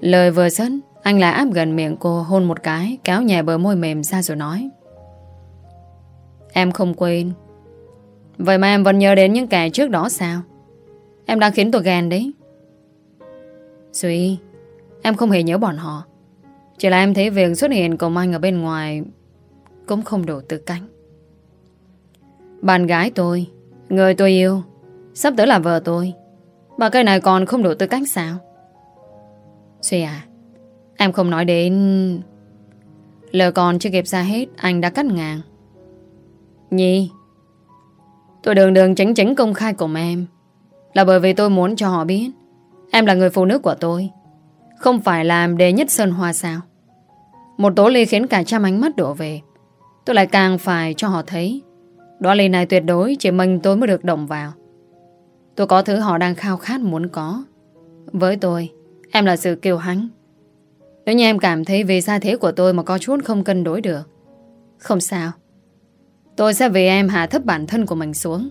Lời vừa dứt anh lại áp gần miệng cô hôn một cái, Kéo nhẹ bờ môi mềm ra rồi nói. Em không quên. Vậy mà em vẫn nhớ đến những kẻ trước đó sao? Em đang khiến tôi ghen đấy. Duy, Em không hề nhớ bọn họ. Chỉ là em thấy việc xuất hiện của anh ở bên ngoài Cũng không đủ tư cách. Bạn gái tôi, Người tôi yêu, Sắp tới là vợ tôi. Mà cây này còn không đủ tư cách sao? Suy à Em không nói đến Lời còn chưa kịp ra hết, Anh đã cắt ngang. Nhi, Tôi đường đường tránh tránh công khai cùng em. Là bởi vì tôi muốn cho họ biết, Em là người phụ nữ của tôi. Không phải làm đề nhất sơn hoa sao? Một tố ly khiến cả trăm ánh mắt đổ về. Tôi lại càng phải cho họ thấy Đó ly này tuyệt đối chỉ mình tôi mới được động vào. Tôi có thứ họ đang khao khát muốn có. Với tôi, Em là sự kiêu hãnh. Nếu như em cảm thấy vì gia thế của tôi Mà có chút không cân đối được Không sao Tôi sẽ vì em hạ thấp bản thân của mình xuống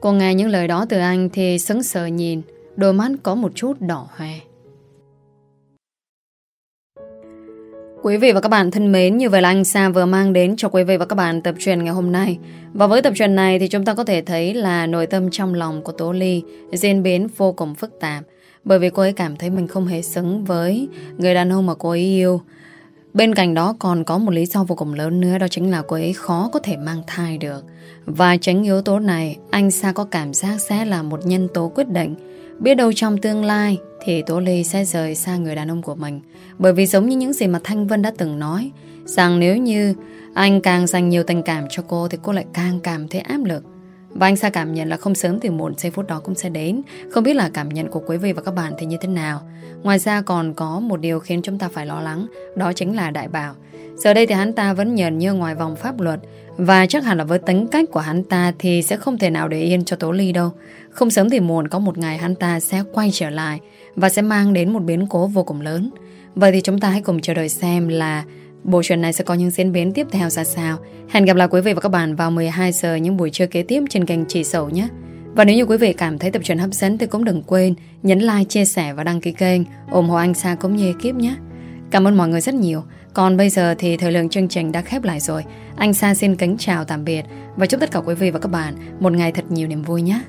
Cô nghe những lời đó từ anh Thì sững sờ nhìn Đôi mắt có một chút đỏ hoe Quý vị và các bạn thân mến, như vậy là anh Sa vừa mang đến cho quý vị và các bạn tập truyền ngày hôm nay. Và với tập truyền này thì chúng ta có thể thấy là nội tâm trong lòng của Tố Ly diễn biến vô cùng phức tạp. Bởi vì cô ấy cảm thấy mình không hề xứng với người đàn ông mà cô ấy yêu. Bên cạnh đó còn có một lý do vô cùng lớn nữa đó chính là cô ấy khó có thể mang thai được. Và tránh yếu tố này, anh Sa có cảm giác sẽ là một nhân tố quyết định. Biết đâu trong tương lai thì Tố Ly sẽ rời xa người đàn ông của mình. Bởi vì giống như những gì mà Thanh Vân đã từng nói, rằng nếu như anh càng dành nhiều tình cảm cho cô thì cô lại càng cảm thấy áp lực. Và anh Sa cảm nhận là không sớm thì muộn giây phút đó cũng sẽ đến. Không biết là cảm nhận của quý vị và các bạn thì như thế nào. Ngoài ra còn có một điều khiến chúng ta phải lo lắng, đó chính là Đại Bảo. Giờ đây thì hắn ta vẫn nhận như ngoài vòng pháp luật và chắc hẳn là với tính cách của hắn ta thì sẽ không thể nào để yên cho Tố Ly đâu. Không sớm thì muộn có một ngày hắn ta sẽ quay trở lại và sẽ mang đến một biến cố vô cùng lớn. Vậy thì chúng ta hãy cùng chờ đợi xem là bộ truyện này sẽ có những diễn biến tiếp theo ra sao. Hẹn gặp lại quý vị và các bạn vào 12 giờ những buổi trưa kế tiếp trên kênh Chỉ Sầu nhé. Và nếu như quý vị cảm thấy tập truyện hấp dẫn thì cũng đừng quên nhấn like, chia sẻ và đăng ký kênh ủng hộ anh Sa cũng như ekip nhé. Cảm ơn mọi người rất nhiều. Còn bây giờ thì thời lượng chương trình đã khép lại rồi. Anh Sa xin kính chào tạm biệt và chúc tất cả quý vị và các bạn một ngày thật nhiều niềm vui nhé.